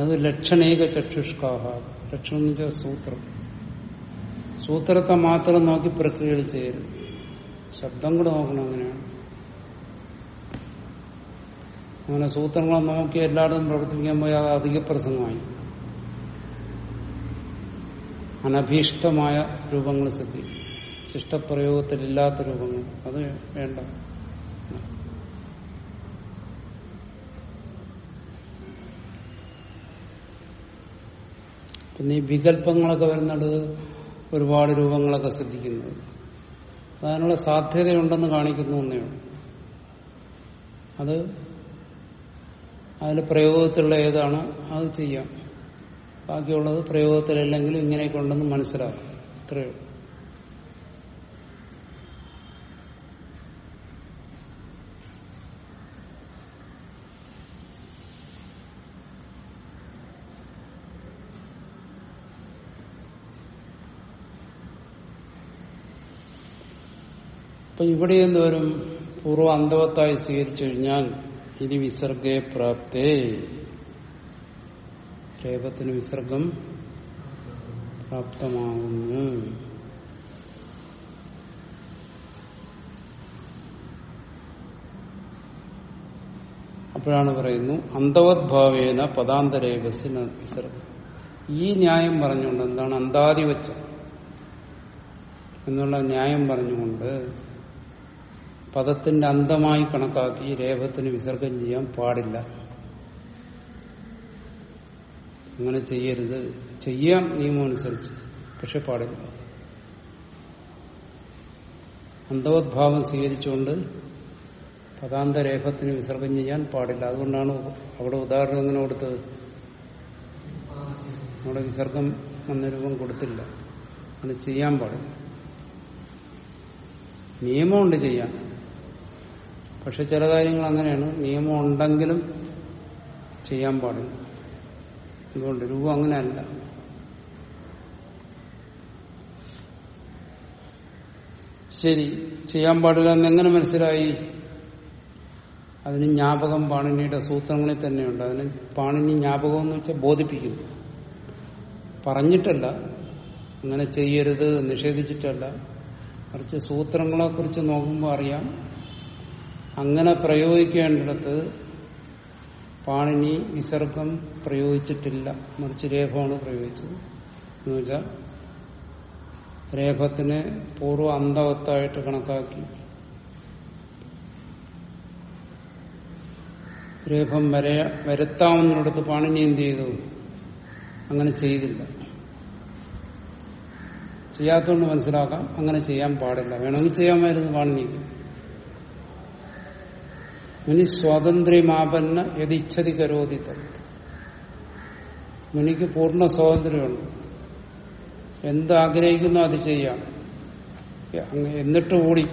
അത് ലക്ഷണേക ചക്ഷുഷ്കാഹ. ലക്ഷണം എന്ന് വെച്ചാൽ സൂത്രം. സൂത്രത്തെ മാത്രം നോക്കി പ്രക്രിയകൾ ചെയ്യരുത്. ശബ്ദം കൂടെ നോക്കണം അങ്ങനെയാണ്. അങ്ങനെ സൂത്രങ്ങളെ നോക്കി എല്ലായിടത്തും പ്രവർത്തിപ്പിക്കാൻ പോയാൽ അത് അധിക പ്രസംഗമായി. അനഭീഷ്ടമായ രൂപങ്ങൾ സിദ്ധിക്കും. ശിഷ്ടപ്രയോഗത്തിലില്ലാത്ത രൂപങ്ങൾ. അത് വേണ്ട. പിന്നെ ഈ വികല്പങ്ങളൊക്കെ വരുന്നത് ഒരുപാട് രൂപങ്ങളൊക്കെ ശ്രദ്ധിക്കുന്നത് അതിനുള്ള സാധ്യതയുണ്ടെന്ന് കാണിക്കുന്നു ഒന്നേ അത് അതിൽ പ്രയോഗത്തിലുള്ള ഏതാണ്? അത് ചെയ്യാം. ബാക്കിയുള്ളത് പ്രയോഗത്തിലല്ലെങ്കിലും ഇങ്ങനെയൊക്കെ ഉണ്ടെന്ന് മനസ്സിലാക്കും. ഇത്രയേ അപ്പൊ ഇവിടെ എന്തോരും പൂർവ അന്തവത്തായി സ്വീകരിച്ചു കഴിഞ്ഞാൽ ഇനി വിസർഗേ പ്രാപ്തേ. രേപത്തിന് വിസർഗം പ്രാപ്തമാകുന്നു. അപ്പോഴാണ് പറയുന്നു അന്തവദ്ഭാവേന പദാന്തരേഖസിന് വിസർഗം ഈ ന്യായം പറഞ്ഞുകൊണ്ട് എന്താണ് അന്താതിവച്ച എന്നുള്ള ന്യായം പറഞ്ഞുകൊണ്ട് പദത്തിന്റെ അന്തമായി കണക്കാക്കി രേഖത്തിന് വിസർഗം ചെയ്യാൻ പാടില്ല. അങ്ങനെ ചെയ്യരുത്. ചെയ്യാം നിയമം അനുസരിച്ച്. പക്ഷെ പാടില്ല. അന്തവദ്ഭാവം സ്വീകരിച്ചുകൊണ്ട് പദാന്തരേഖത്തിന് വിസർഗം ചെയ്യാൻ പാടില്ല. അതുകൊണ്ടാണ് അവിടെ ഉദാഹരണം എങ്ങനെ കൊടുത്തത്? അവിടെ വിസർഗം എന്ന രൂപം കൊടുത്തില്ല. അത് ചെയ്യാൻ പാടില്ല. നിയമമുണ്ട് ചെയ്യാൻ. പക്ഷെ ചില കാര്യങ്ങൾ അങ്ങനെയാണ്. നിയമം ഉണ്ടെങ്കിലും ചെയ്യാൻ പാടില്ല. അതുകൊണ്ട് രൂപം അങ്ങനെയല്ല. ശരി ചെയ്യാൻ പാടില്ല എന്ന് എങ്ങനെ മനസ്സിലായി? അതിന് ജ്ഞാപകം പാണിനിയുടെ സൂത്രങ്ങളിൽ തന്നെയുണ്ട്. അതിന് പാണിനി ജ്ഞാപകം എന്ന് വെച്ചാൽ ബോധിപ്പിക്കുന്നു. പറഞ്ഞിട്ടല്ല. അങ്ങനെ ചെയ്യരുത് നിഷേധിച്ചിട്ടല്ല. മറിച്ച് സൂത്രങ്ങളെ കുറിച്ച് നോക്കുമ്പോൾ അറിയാം. അങ്ങനെ പ്രയോഗിക്കേണ്ടിടത്ത് പാണിനി വിസർഗം പ്രയോഗിച്ചിട്ടില്ല. മറിച്ച് രേഖമാണ് പ്രയോഗിച്ചത്. എന്നുവെച്ചാൽ രേഖത്തിനെ പൂർവ അന്തവത്തായിട്ട് കണക്കാക്കി. രേഖം വര വരുത്താവുന്നിടത്ത് പാണിനി എന്ത് ചെയ്തു? അങ്ങനെ ചെയ്തില്ല. ചെയ്യാത്തതുകൊണ്ട് മനസ്സിലാക്കാം. അങ്ങനെ ചെയ്യാൻ പാടില്ല. വേണമെങ്കിൽ ചെയ്യാമായിരുന്നു പാണിനിക്ക്. മുനി സ്വാതന്ത്ര്യമാപന്ന യതിച്ഛതി കരോതി തത്. മുനിക്ക് പൂർണ സ്വാതന്ത്ര്യമുണ്ട്. എന്താഗ്രഹിക്കുന്നോ അത് ചെയ്യാം. എന്നിട്ട് കൂടി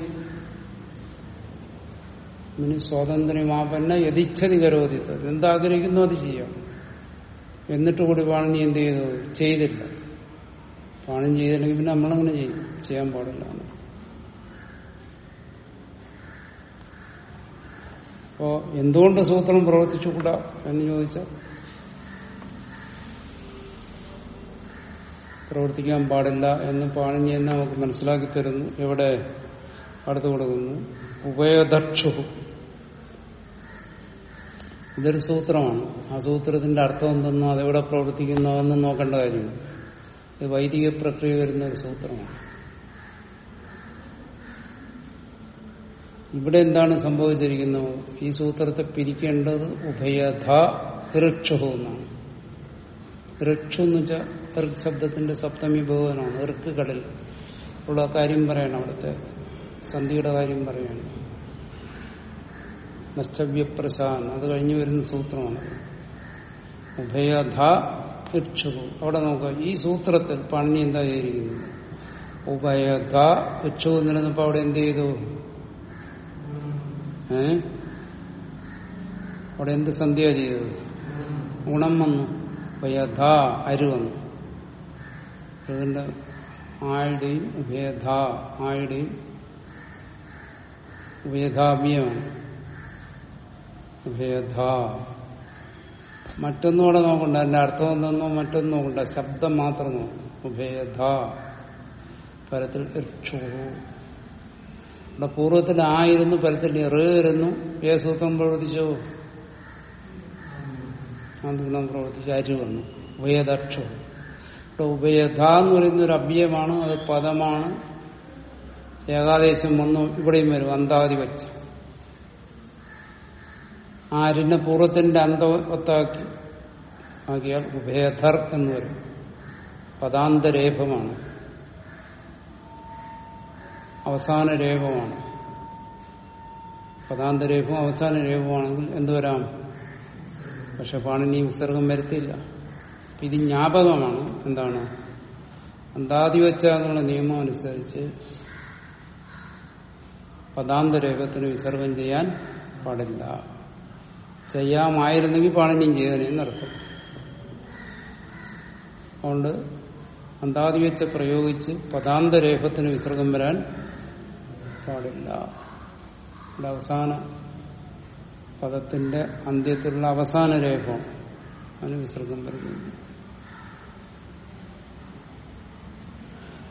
മുനി സ്വാതന്ത്ര്യമാപന്ന യതിച്ഛതി കരോതി തത്. എന്താഗ്രഹിക്കുന്നോ അത് ചെയ്യാം. എന്നിട്ട് കൂടി പാണിനി എന്ത് ചെയ്തു? ചെയ്തില്ല. പാണിനി ചെയ്തില്ലെങ്കിൽ പിന്നെ നമ്മളങ്ങനെ ചെയ്യും. ചെയ്യാൻ പാടില്ല. അപ്പോ എന്തുകൊണ്ട് സൂത്രം പ്രവർത്തിച്ചുകൂടാ എന്ന് ചോദിച്ചാൽ പ്രവർത്തിക്കാൻ പാടില്ല എന്ന് പാണിനി നമുക്ക് മനസ്സിലാക്കി തരുന്നു. എവിടെ? അടുത്തു കൊടുക്കുന്നു. ഉഭയദക്ഷു. ഇതൊരു സൂത്രമാണ്. ആ സൂത്രത്തിന്റെ അർത്ഥം എന്തെന്നോ അതെവിടെ പ്രവർത്തിക്കുന്നോ എന്നും നോക്കേണ്ട കാര്യമാണ് ഇത് വൈദിക പ്രക്രിയ വരുന്ന ഒരു സൂത്രമാണ്. ഇവിടെ എന്താണ് സംഭവിച്ചിരിക്കുന്നത്? ഈ സൂത്രത്തെ പിരിക്കേണ്ടത് ഉഭയധ ഋക്ഷു എന്നാണ്. ഋക്ഷു എന്ന് വെച്ചാൽ ഋക് ശബ്ദത്തിന്റെ സപ്തമി ഭവനാണ് ഇർക്ക് കടൽ. ഉള്ള കാര്യം പറയണം അവിടുത്തെ സന്ധിയുടെ കാര്യം പറയണം. നഷ്ടവ്യപ്രശാൻ അത് കഴിഞ്ഞു വരുന്ന സൂത്രമാണ്. ഉഭയധ ഋക്ഷു അവിടെ നോക്കുക ഈ സൂത്രത്തിൽ പണി എന്താ ചെയ്തിരിക്കുന്നത് ഉഭയധ ഋക്ഷു എന്നിരുന്നപ്പോ അവിടെ എന്ത് ചെയ്തു? ഏ? അവിടെ എന്ത് സന്ധ്യ ചെയ്തത്? ഗുണം വന്നു. ഉഭയധ അരു വന്നു. അതിന്റെ ആയുടെയും ഉഭയധ ആയുടെയും ഉഭയധാമ്യമാണ് ഉഭയധ മറ്റൊന്നും നോക്കണ്ട. അതിന്റെ അർത്ഥം എന്തെന്നോ മറ്റൊന്നും നോക്കണ്ട. ശബ്ദം മാത്രം നോക്കും. ഉഭയധ പരത്തിൽ ഇവിടെ പൂർവത്തിൽ ആയിരുന്നു പരത്തിൽ റേരുന്നു ഏ സൂത്രം പ്രവർത്തിച്ചോ? അത് പ്രവർത്തിച്ച. അരു വന്നു ഉഭയദക്ഷ. ഇവിടെ ഉഭയധ എന്ന് പറയുന്ന ഒരു അഭ്യമാണ് അത് പദമാണ്. ഏകാദേശം വന്നു. ഇവിടെയും വരും. അന്താതി വച്ച ആരിനെ പൂർവത്തിന്റെ അന്തവത്താക്കി? ആക്കിയാൽ ഉഭയധർ എന്ന് വരും. പദാന്തരേഖമാണ് അവസാന രേഖമാണ്. പദാന്തരേഖവും അവസാന രേഖമാണെങ്കിൽ എന്തുവരാം പക്ഷെ പാണിനി വിസർഗം വരുത്തില്ല ഇത് ജ്ഞാപകമാണ്. എന്താണ്? അന്താതിവച്ച എന്നുള്ള നിയമം അനുസരിച്ച് പദാന്തരേഖത്തിന് വിസർഗം ചെയ്യാൻ പാടില്ല. ചെയ്യാമായിരുന്നെങ്കിൽ പാണിനിയും ചെയ്തനെന്നർത്ഥം അതുകൊണ്ട് അന്താതിവച്ച പ്രയോഗിച്ച് പദാന്തരേഖത്തിന് വിസർഗം വരാൻ പാടില്ല ഇവിടെ അവസാന പദത്തിന്റെ അന്ത്യത്തിലുള്ള അവസാന രേഖ അതിന് വിസർഗം വരുന്നില്ല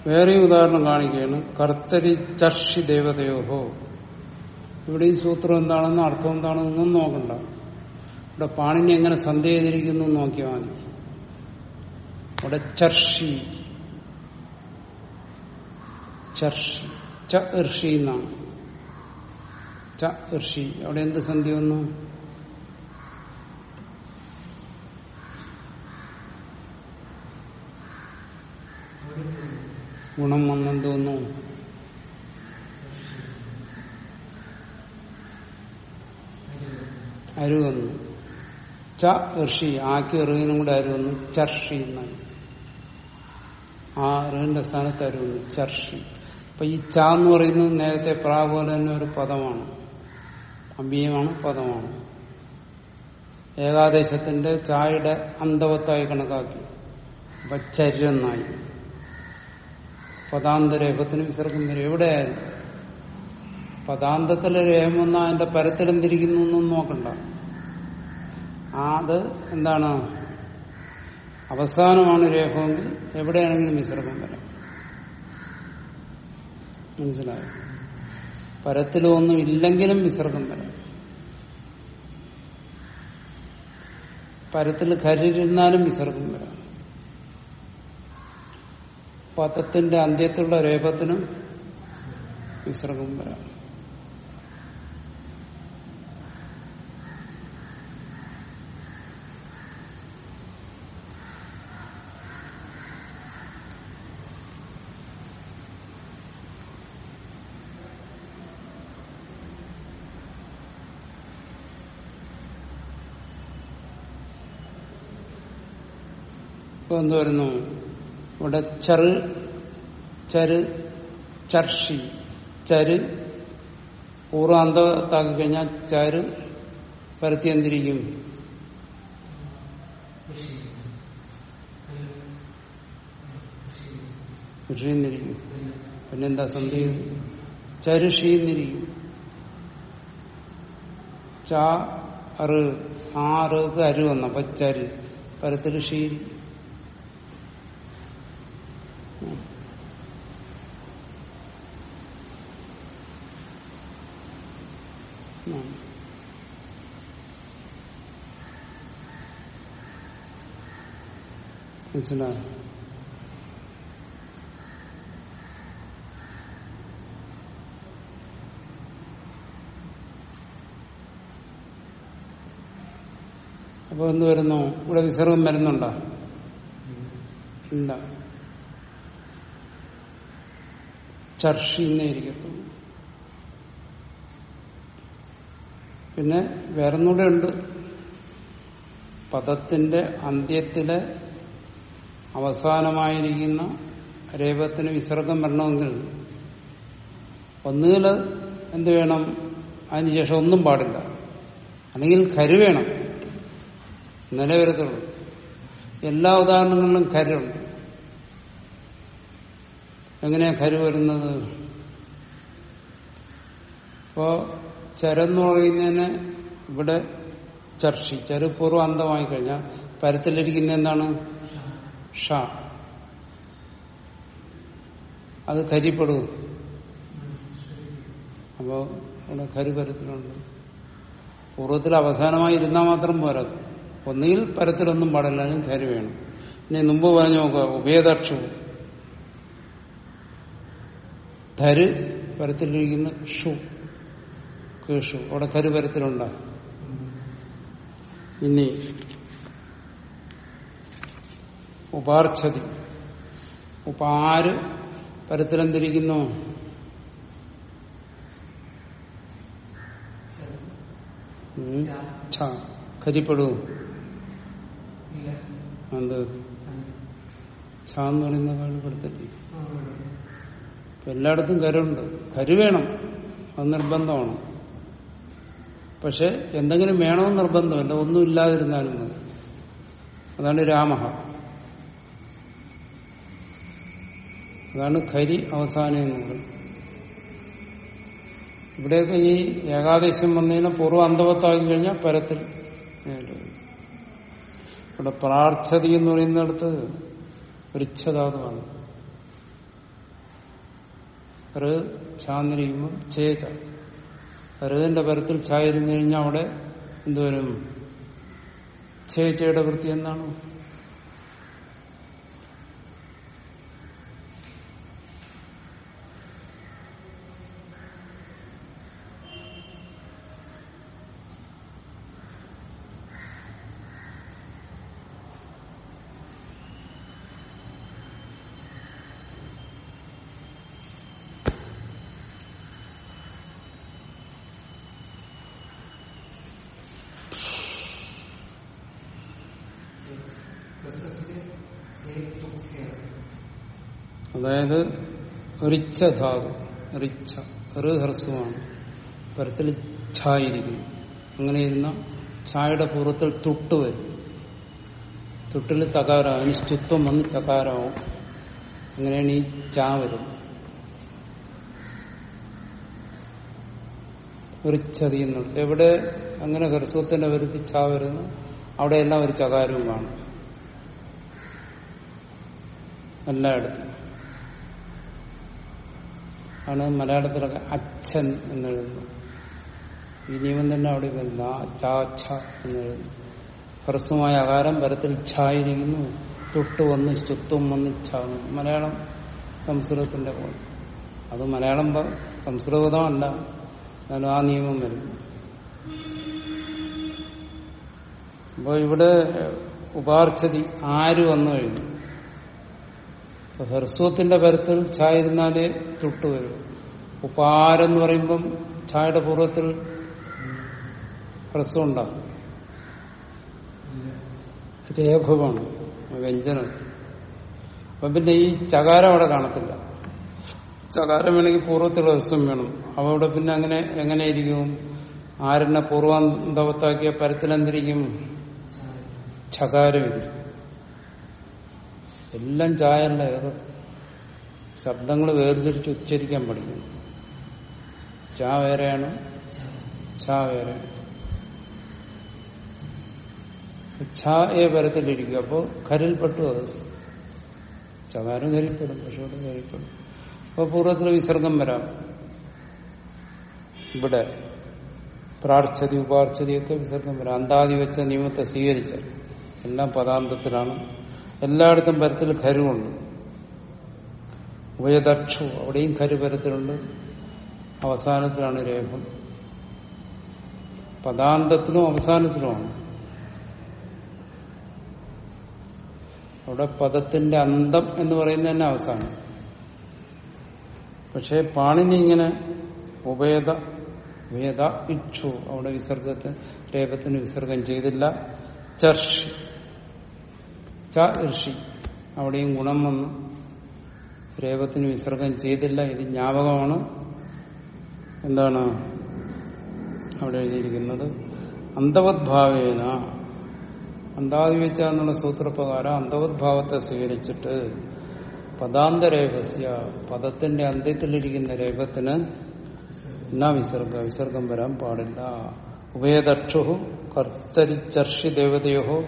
വേറെ ഉദാഹരണം കാണിക്കുകയാണ്. കർത്തരി ചർഷി ദേവതയോഹോ. ഇവിടെ ഈ സൂത്രം എന്താണെന്ന് അർത്ഥം എന്താണെന്നൊന്നും നോക്കണ്ട. ഇവിടെ പാണിനി എങ്ങനെ സന്ധ്യ ചെയ്തിരിക്കുന്നു നോക്കിയാൽ മതി. ഇവിടെ ചർഷി ചർഷി ച ഋഷി എന്നാണ്. ച ഋഷി. അവിടെ എന്ത് സന്ധി വന്നു? ഗുണം വന്നെന്ത് വന്നു? അരു വന്നു. ച ഋഷി. ആക്കി എറുകിനും കൂടെ അരു വന്നു. ചർഷി എന്നായി. ആ എറുകിന്റെ സ്ഥാനത്ത് അരു വന്നു. ചർഷി. അപ്പൊ ഈ ച എന്ന് പറയുന്നത് നേരത്തെ പ്രാ പോലെ തന്നെ ഒരു പദമാണ്. അമ്പീയമാണ് പദമാണ്. ഏകാദേശത്തിന്റെ ചായയുടെ അന്തവത്തായി കണക്കാക്കി. അപ്പൊ ചര്യന്നായി പദാന്തരേഖത്തിന് വിസർഗം വരും എവിടെയായാലും പദാന്തത്തിലെ രേഖം വന്നാൽ അതിന്റെ പരത്തിലെന്തിരിക്കുന്നു നോക്കണ്ട. അത് എന്താണ്? അവസാനമാണ് രേഖമെങ്കിൽ എവിടെയാണെങ്കിലും വിസർഗം വരാം. മനസ്സിലായോ? പരത്തിലൊന്നും ഇല്ലെങ്കിലും വിസർഗം വരാം. പരത്തിൽ കരുതിരുന്നാലും വിസർഗം വരാം. പദത്തിന്റെ അന്ത്യത്തിലുള്ള രേപത്തിനും വിസർഗം വരാം. എന്ത് വരുന്നു. ഇവിടെ ചെറു ചരു ചർഷി. ചരു പൂർവാന്തത്താക്കി കഴിഞ്ഞാൽ ചരു പരത്തി എന്തിരിക്കും? ഋഷിന്നിരിക്കും പിന്നെന്താ സന്ധി? ചരുഷീന്നിരിക്കും. ചാറ് ആറുക്ക് അരു വന്ന. അപ്പൊ ചരു. പരത്തിൽ ഷീരി. മനസ്സിലായോ അപ്പൊ എന്ത് വരുന്നു? ഇവിടെ വിസർഗം വരുന്നുണ്ടോ? ഇല്ല. ചർഷിന്നേ ഇരിക്കത്തുള്ളൂ. പിന്നെ വേറൊന്നുകൂടെ ഉണ്ട്. പദത്തിന്റെ അന്ത്യത്തിലെ അവസാനമായിരിക്കുന്ന രേപത്തിന് വിസർഗം വരണമെങ്കിൽ ഒന്നുകിൽ എന്ത് വേണം? അതിനുശേഷം ഒന്നും പാടില്ല. അല്ലെങ്കിൽ കരു വേണം. എന്നാലേ എല്ലാ ഉദാഹരണങ്ങളിലും കരുണ്ട് എങ്ങനെയാ കരു വരുന്നത്? ഇപ്പോ ചരെന്ന് പറയുന്നതിന് ഇവിടെ ചർഷി ചരുപൂർവ അന്തമായി കഴിഞ്ഞാൽ പരത്തിലിരിക്കുന്ന എന്താണ്? ഷ. അത് കരിപ്പെടും അപ്പോ ഇവിടെ കരുപരത്തിലുണ്ട്. പൂർവത്തിൽ അവസാനമായി ഇരുന്നാൽ മാത്രം പോരാ. ഒന്നുകിൽ പരത്തിലൊന്നും പാടില്ല കരു വേണം. ഇനി മുമ്പ് പറഞ്ഞു നോക്കുക ഉഭയദക്ഷു. ധര് പരത്തിലിരിക്കുന്ന ഷു കേഷു. അവിടെ കരുപരത്തിലുണ്ട. ഇനി ഉപാർച്ചതി. ഉപാര് പരത്തിലെന്തിരിക്കുന്നു? ഉം. ഛ. കരിപ്പെടൂ. എന്ത്? ഛ പറയുന്ന പാടുപെടുത്തല്ലേ ഇപ്പൊ എല്ലായിടത്തും കരുണ്ട്. കരു വേണം. അത് നിർബന്ധമാണ്. പക്ഷെ എന്തെങ്കിലും വേണമെന്ന് നിർബന്ധമല്ല ഒന്നും ഇല്ലാതിരുന്നാലും അതാണ് രാമഹ. അതാണ് ഖരി അവസാനം എന്ന് പറയുന്നത് ഇവിടെയൊക്കെ ഈ ഏകാദേശം വന്നതിനെ പൂർവ അന്തവത്താക്കി കഴിഞ്ഞാൽ പരത്തിൽ. ഇവിടെ പ്രാർത്ഥതി എന്ന് പറയുന്നിടത്ത് ഇച്ഛധാതുവാണ് റ് ചാന്നിരിക്കുമ്പോൾ ചേച്ച ഋതിന്റെ പരത്തിൽ ചായ ഇരുന്നു കഴിഞ്ഞാൽ അവിടെ എന്തുവരും? ചേച്ചയുടെ വൃത്തി എന്താണ്? റിച്ച ഋച്ഛ ഋഹ്രസ്വമാണ് ഹ്രസ്വമാണ്. പരത്തിൽ ഛായിരിക്കുന്നു അങ്ങനെ ഇരുന്ന ഛായയുടെ പൂർവത്തിൽ തുട്ട് വരും. തുട്ടിൽ തകാരം നിശ്ചിത്വം വന്ന് ചകാരാവും. അങ്ങനെയാണ് ഈ ചാ വരുന്നത്. റിച്ചതി എന്നുള്ളത് എവിടെ അങ്ങനെ ഹ്രസ്വത്തിന്റെ വരുത്തി ചാ വരുന്നു അവിടെയെല്ലാം ഒരു ചകാരവും കാണും. എല്ലായിടത്തും. ആണ് മലയാളത്തിലൊക്കെ അച്ഛൻ എന്നെഴുതുന്നു ഈ നിയമം തന്നെ അവിടെ വരുന്നു. ആ ചാച്ച എന്നെഴുതുന്നു. ഹ്രസ്വമായ അകാരം പരത്തിൽ ഛായിരിക്കുന്നു. തൊട്ട് വന്ന് ചുത്തും വന്ന് ഛാന്നു മലയാളം സംസ്കൃതത്തിന്റെ പോലെ. അത് മലയാളം സംസ്കൃതമല്ല എന്നാലും ആ നിയമം വരും അപ്പോൾ ഇവിടെ ഉപാർച്ചതി ആര് വന്നു കഴിഞ്ഞു? ഹ്രസ്വത്തിന്റെ പരത്തിൽ ഛായ ഇരുന്നാലേ തൊട്ട് വരും. ഉപാരെന്ന് പറയുമ്പം ഛായയുടെ പൂർവത്തിൽ ഹ്രസ്വം ഉണ്ടാകും രേഖമാണ് വ്യഞ്ജനം. അപ്പൊ പിന്നെ ഈ ചകാരം അവിടെ കാണത്തില്ല. ചകാരം വേണമെങ്കിൽ പൂർവത്തിൽ ഹ്രസ്വം വേണം. അവിടെ പിന്നെ അങ്ങനെ എങ്ങനെയിരിക്കും? ആരെന്നെ പൂർവാന്തവത്താക്കിയ പരത്തിലെന്തിരിക്കും? ചകാരമിരിക്കും എല്ലാം ചായല്ല ഏറെ ശബ്ദങ്ങൾ വേർതിരിച്ച് ഉച്ചരിക്കാൻ പഠിക്കുന്നു. ചാ വേറെയാണ് ചാ വേറെ ഛായ പരത്തിലിരിക്കും. അപ്പോ കരിൽപ്പെട്ടു അത്. ചകാരം കരിപ്പെടും പക്ഷെ കരിപ്പെടും ഖരിൽപ്പെടും. അപ്പൊ പൂർവത്തിൽ വിസർഗം വരാം. ഇവിടെ പ്രാർത്ഥതി ഉപാർച്ചതിയൊക്കെ വിസർഗം വരാം. അന്താതി വെച്ച നിയമത്തെ സ്വീകരിച്ച എല്ലാം പദാന്തത്തിലാണ്. എല്ലായിടത്തും പരത്തിൽ ഖരുവുണ്ട്. ഉഭയദക്ഷു അവിടെയും ഖരു പരത്തിലുണ്ട്. അവസാനത്തിലാണ് രേഖം. പദാന്തത്തിലും അവസാനത്തിലുമാണ്. അവിടെ പദത്തിന്റെ അന്തം എന്ന് പറയുന്നത് തന്നെ അവസാനം. പക്ഷെ പാണിനി ഇങ്ങനെ ഉഭയത വേദ ഇക്ഷു അവിടെ വിസർഗത്തെ രേപത്തിന് വിസർഗം ചെയ്തില്ല. ചർഷി. ച ഋഷി. അവിടെയും ഗുണം വന്നു. രേപത്തിന് വിസർഗം ചെയ്തില്ല. ഇത് ജ്ഞാപകമാണ്. എന്താണ് അവിടെ എഴുതിയിരിക്കുന്നത്? അന്തവദ്ഭാവേന അന്താതിവെച്ച എന്നുള്ള സൂത്രപ്രകാരം അന്തവദ്ഭാവത്തെ സ്വീകരിച്ചിട്ട് പദാന്തരേഖസ്യ പദത്തിന്റെ അന്ത്യത്തിലിരിക്കുന്ന രേഖത്തിന് എന്നാ വിസർഗ വിസർഗം വരാൻ പാടില്ല. ഉഭയദക്ഷു കർത്തരിച്ചർഷി ദേവതയോ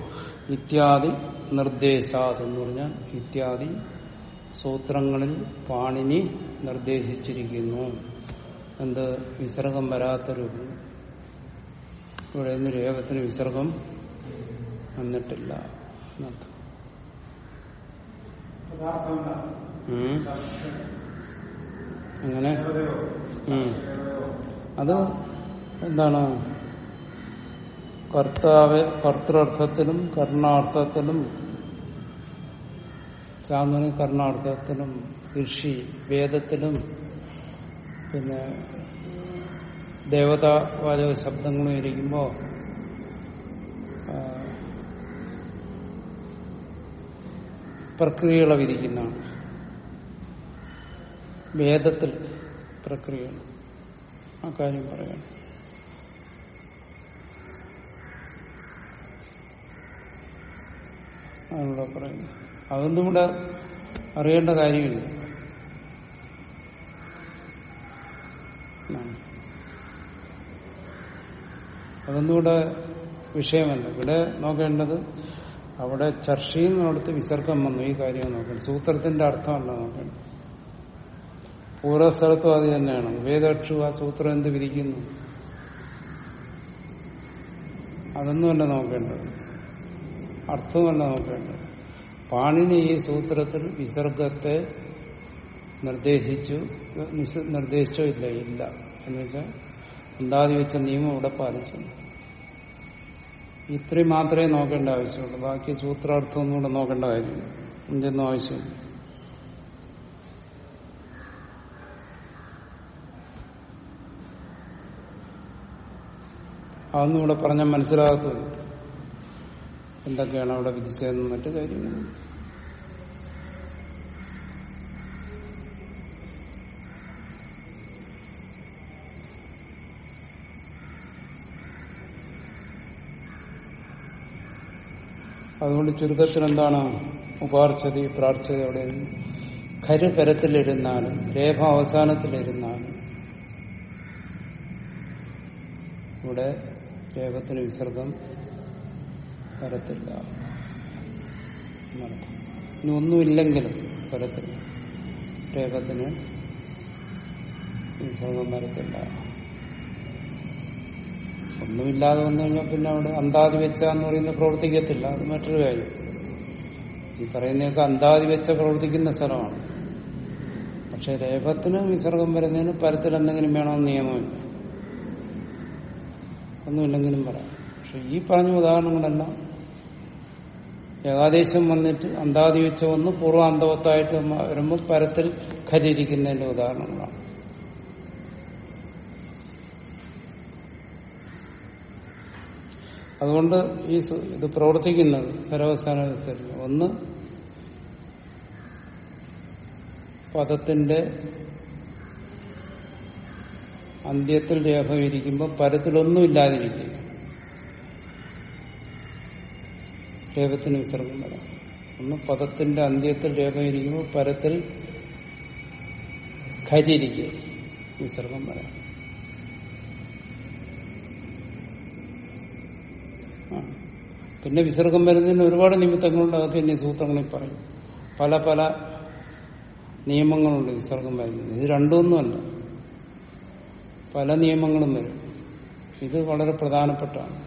ഇത്യാദി നിർദ്ദേശാത് എന്ന് പറഞ്ഞാൽ ഇത്യാദി സൂത്രങ്ങളിൽ പാണിനി നിർദ്ദേശിച്ചിരിക്കുന്നു. എന്ത്? വിസർഗം വരാത്ത രൂപം. ഇവിടെ നിന്ന് രേഖത്തിന് വിസർഗം വന്നിട്ടില്ല. അങ്ങനെ. അത് എന്താണ്? കർത്താവ് കർത്തൃർത്ഥത്തിനും കർണാർത്ഥത്തിലും ചാന്ദന കർണാർത്ഥത്തിലും ഋഷി വേദത്തിലും പിന്നെ ദേവതാവാചക ശബ്ദങ്ങളും ഇരിക്കുമ്പോൾ പ്രക്രിയകളെ വിധിക്കുന്നതാണ് വേദത്തിൽ പ്രക്രിയകൾ. ആ കാര്യം പറയണം അതാണല്ലോ പറയുന്നത്. അതൊന്നും ഇവിടെ അറിയേണ്ട കാര്യമില്ല. അതൊന്നും ഇവിടെ വിഷയമല്ല. ഇവിടെ നോക്കേണ്ടത് അവിടെ ചർച്ചയിൽ നിന്നടുത്ത് വിസർഗം വന്നു. ഈ കാര്യം നോക്കണം. സൂത്രത്തിന്റെ അർത്ഥമല്ല നോക്കേണ്ടത്. ഓരോ സ്ഥലത്തും അത് തന്നെയാണ്. വേദക്ഷു ആ സൂത്രം എന്ത് വിധിക്കുന്നു അതൊന്നുമല്ല നോക്കേണ്ടത്. അർത്ഥമല്ല നോക്കേണ്ടത് പാണിനി ഈ സൂത്രത്തിൽ വിസർഗത്തെ നിർദ്ദേശിച്ചു നിർദ്ദേശിച്ചോ ഇല്ല ഇല്ല. എന്ന് വെച്ചാൽ ഉണ്ടാതി വെച്ച നിയമം ഇവിടെ പാലിച്ചു. ഇത്രയും മാത്രമേ നോക്കേണ്ട ആവശ്യമുള്ളൂ. ബാക്കി സൂത്രാർത്ഥം ഒന്നും കൂടെ നോക്കേണ്ട കാര്യമില്ല എന്തൊന്നും ആവശ്യമില്ല. അതൊന്നും ഇവിടെ പറഞ്ഞാൽ മനസ്സിലാകാത്തത് എന്തൊക്കെയാണ് അവിടെ വിധിച്ചതെന്ന് മറ്റു കാര്യങ്ങൾ. അതുകൊണ്ട് ചുരുക്കത്തിൽ എന്താണ് ഉപാർച്ചതി പ്രാർത്ഥത അവിടെ? കരുപരത്തിലിരുന്നാലും രേഖ അവസാനത്തിലിരുന്നാലും ഇവിടെ രേഖത്തിന് വിസർഗം വരത്തില്ല. ഇനി ഒന്നുമില്ലെങ്കിലും വരത്തില്ല രേഖത്തിന് സ്വർഗം വരത്തില്ല. ഒന്നുമില്ലാതെ വന്നു കഴിഞ്ഞാൽ പിന്നെ അവിടെ അന്താതി വെച്ച എന്ന് പറയുന്നത് പ്രവർത്തിക്കത്തില്ല. അത് മറ്റൊരു കാര്യം. ഈ പറയുന്നതൊക്കെ അന്താതി വെച്ച പ്രവർത്തിക്കുന്ന സ്ഥലമാണ്. പക്ഷെ രേഖത്തിന് വിസർഗം വരുന്നതിന് പരത്തിൽ എന്തെങ്കിലും വേണമെന്ന് നിയമമില്ല. ഒന്നുമില്ലെങ്കിലും പറയാം. പക്ഷെ ഈ പറഞ്ഞ ഉദാഹരണങ്ങളെല്ലാം ഏകാദേശം വന്നിട്ട് അന്താതി വെച്ച വന്ന് പൂർവാന്തവത്തായിട്ട് വരുമ്പോൾ പരത്തിൽ ഖരിയിരിക്കുന്നതിന്റെ ഉദാഹരണങ്ങളാണ്. അതുകൊണ്ട് ഈ ഇത് പ്രവർത്തിക്കുന്നത് പരവസാന വിസർജനം ഒന്ന് പദത്തിന്റെ അന്ത്യത്തിൽ രേഖ ഇരിക്കുമ്പോൾ പരത്തിലൊന്നും ഇല്ലാതിരിക്കുക. രേഖത്തിന് വിസർഗം വരാം ഒന്ന് പദത്തിന്റെ അന്ത്യത്തിൽ രേഖ ഇരിക്കുമ്പോൾ പരത്തിൽ ഖരിയിരിക്കുക വിസർഗം വരാം. പിന്നെ വിസർഗം വരുന്നതിന് ഒരുപാട് നിമിത്തങ്ങളുണ്ട്. അതൊക്കെ ഇനി സൂത്രങ്ങളിൽ പറയും. പല പല നിയമങ്ങളുണ്ട് വിസർഗം വരുന്നത്. ഇത് രണ്ടൊന്നുമല്ല. പല നിയമങ്ങളും വരും. ഇത് വളരെ പ്രധാനപ്പെട്ടാണ്.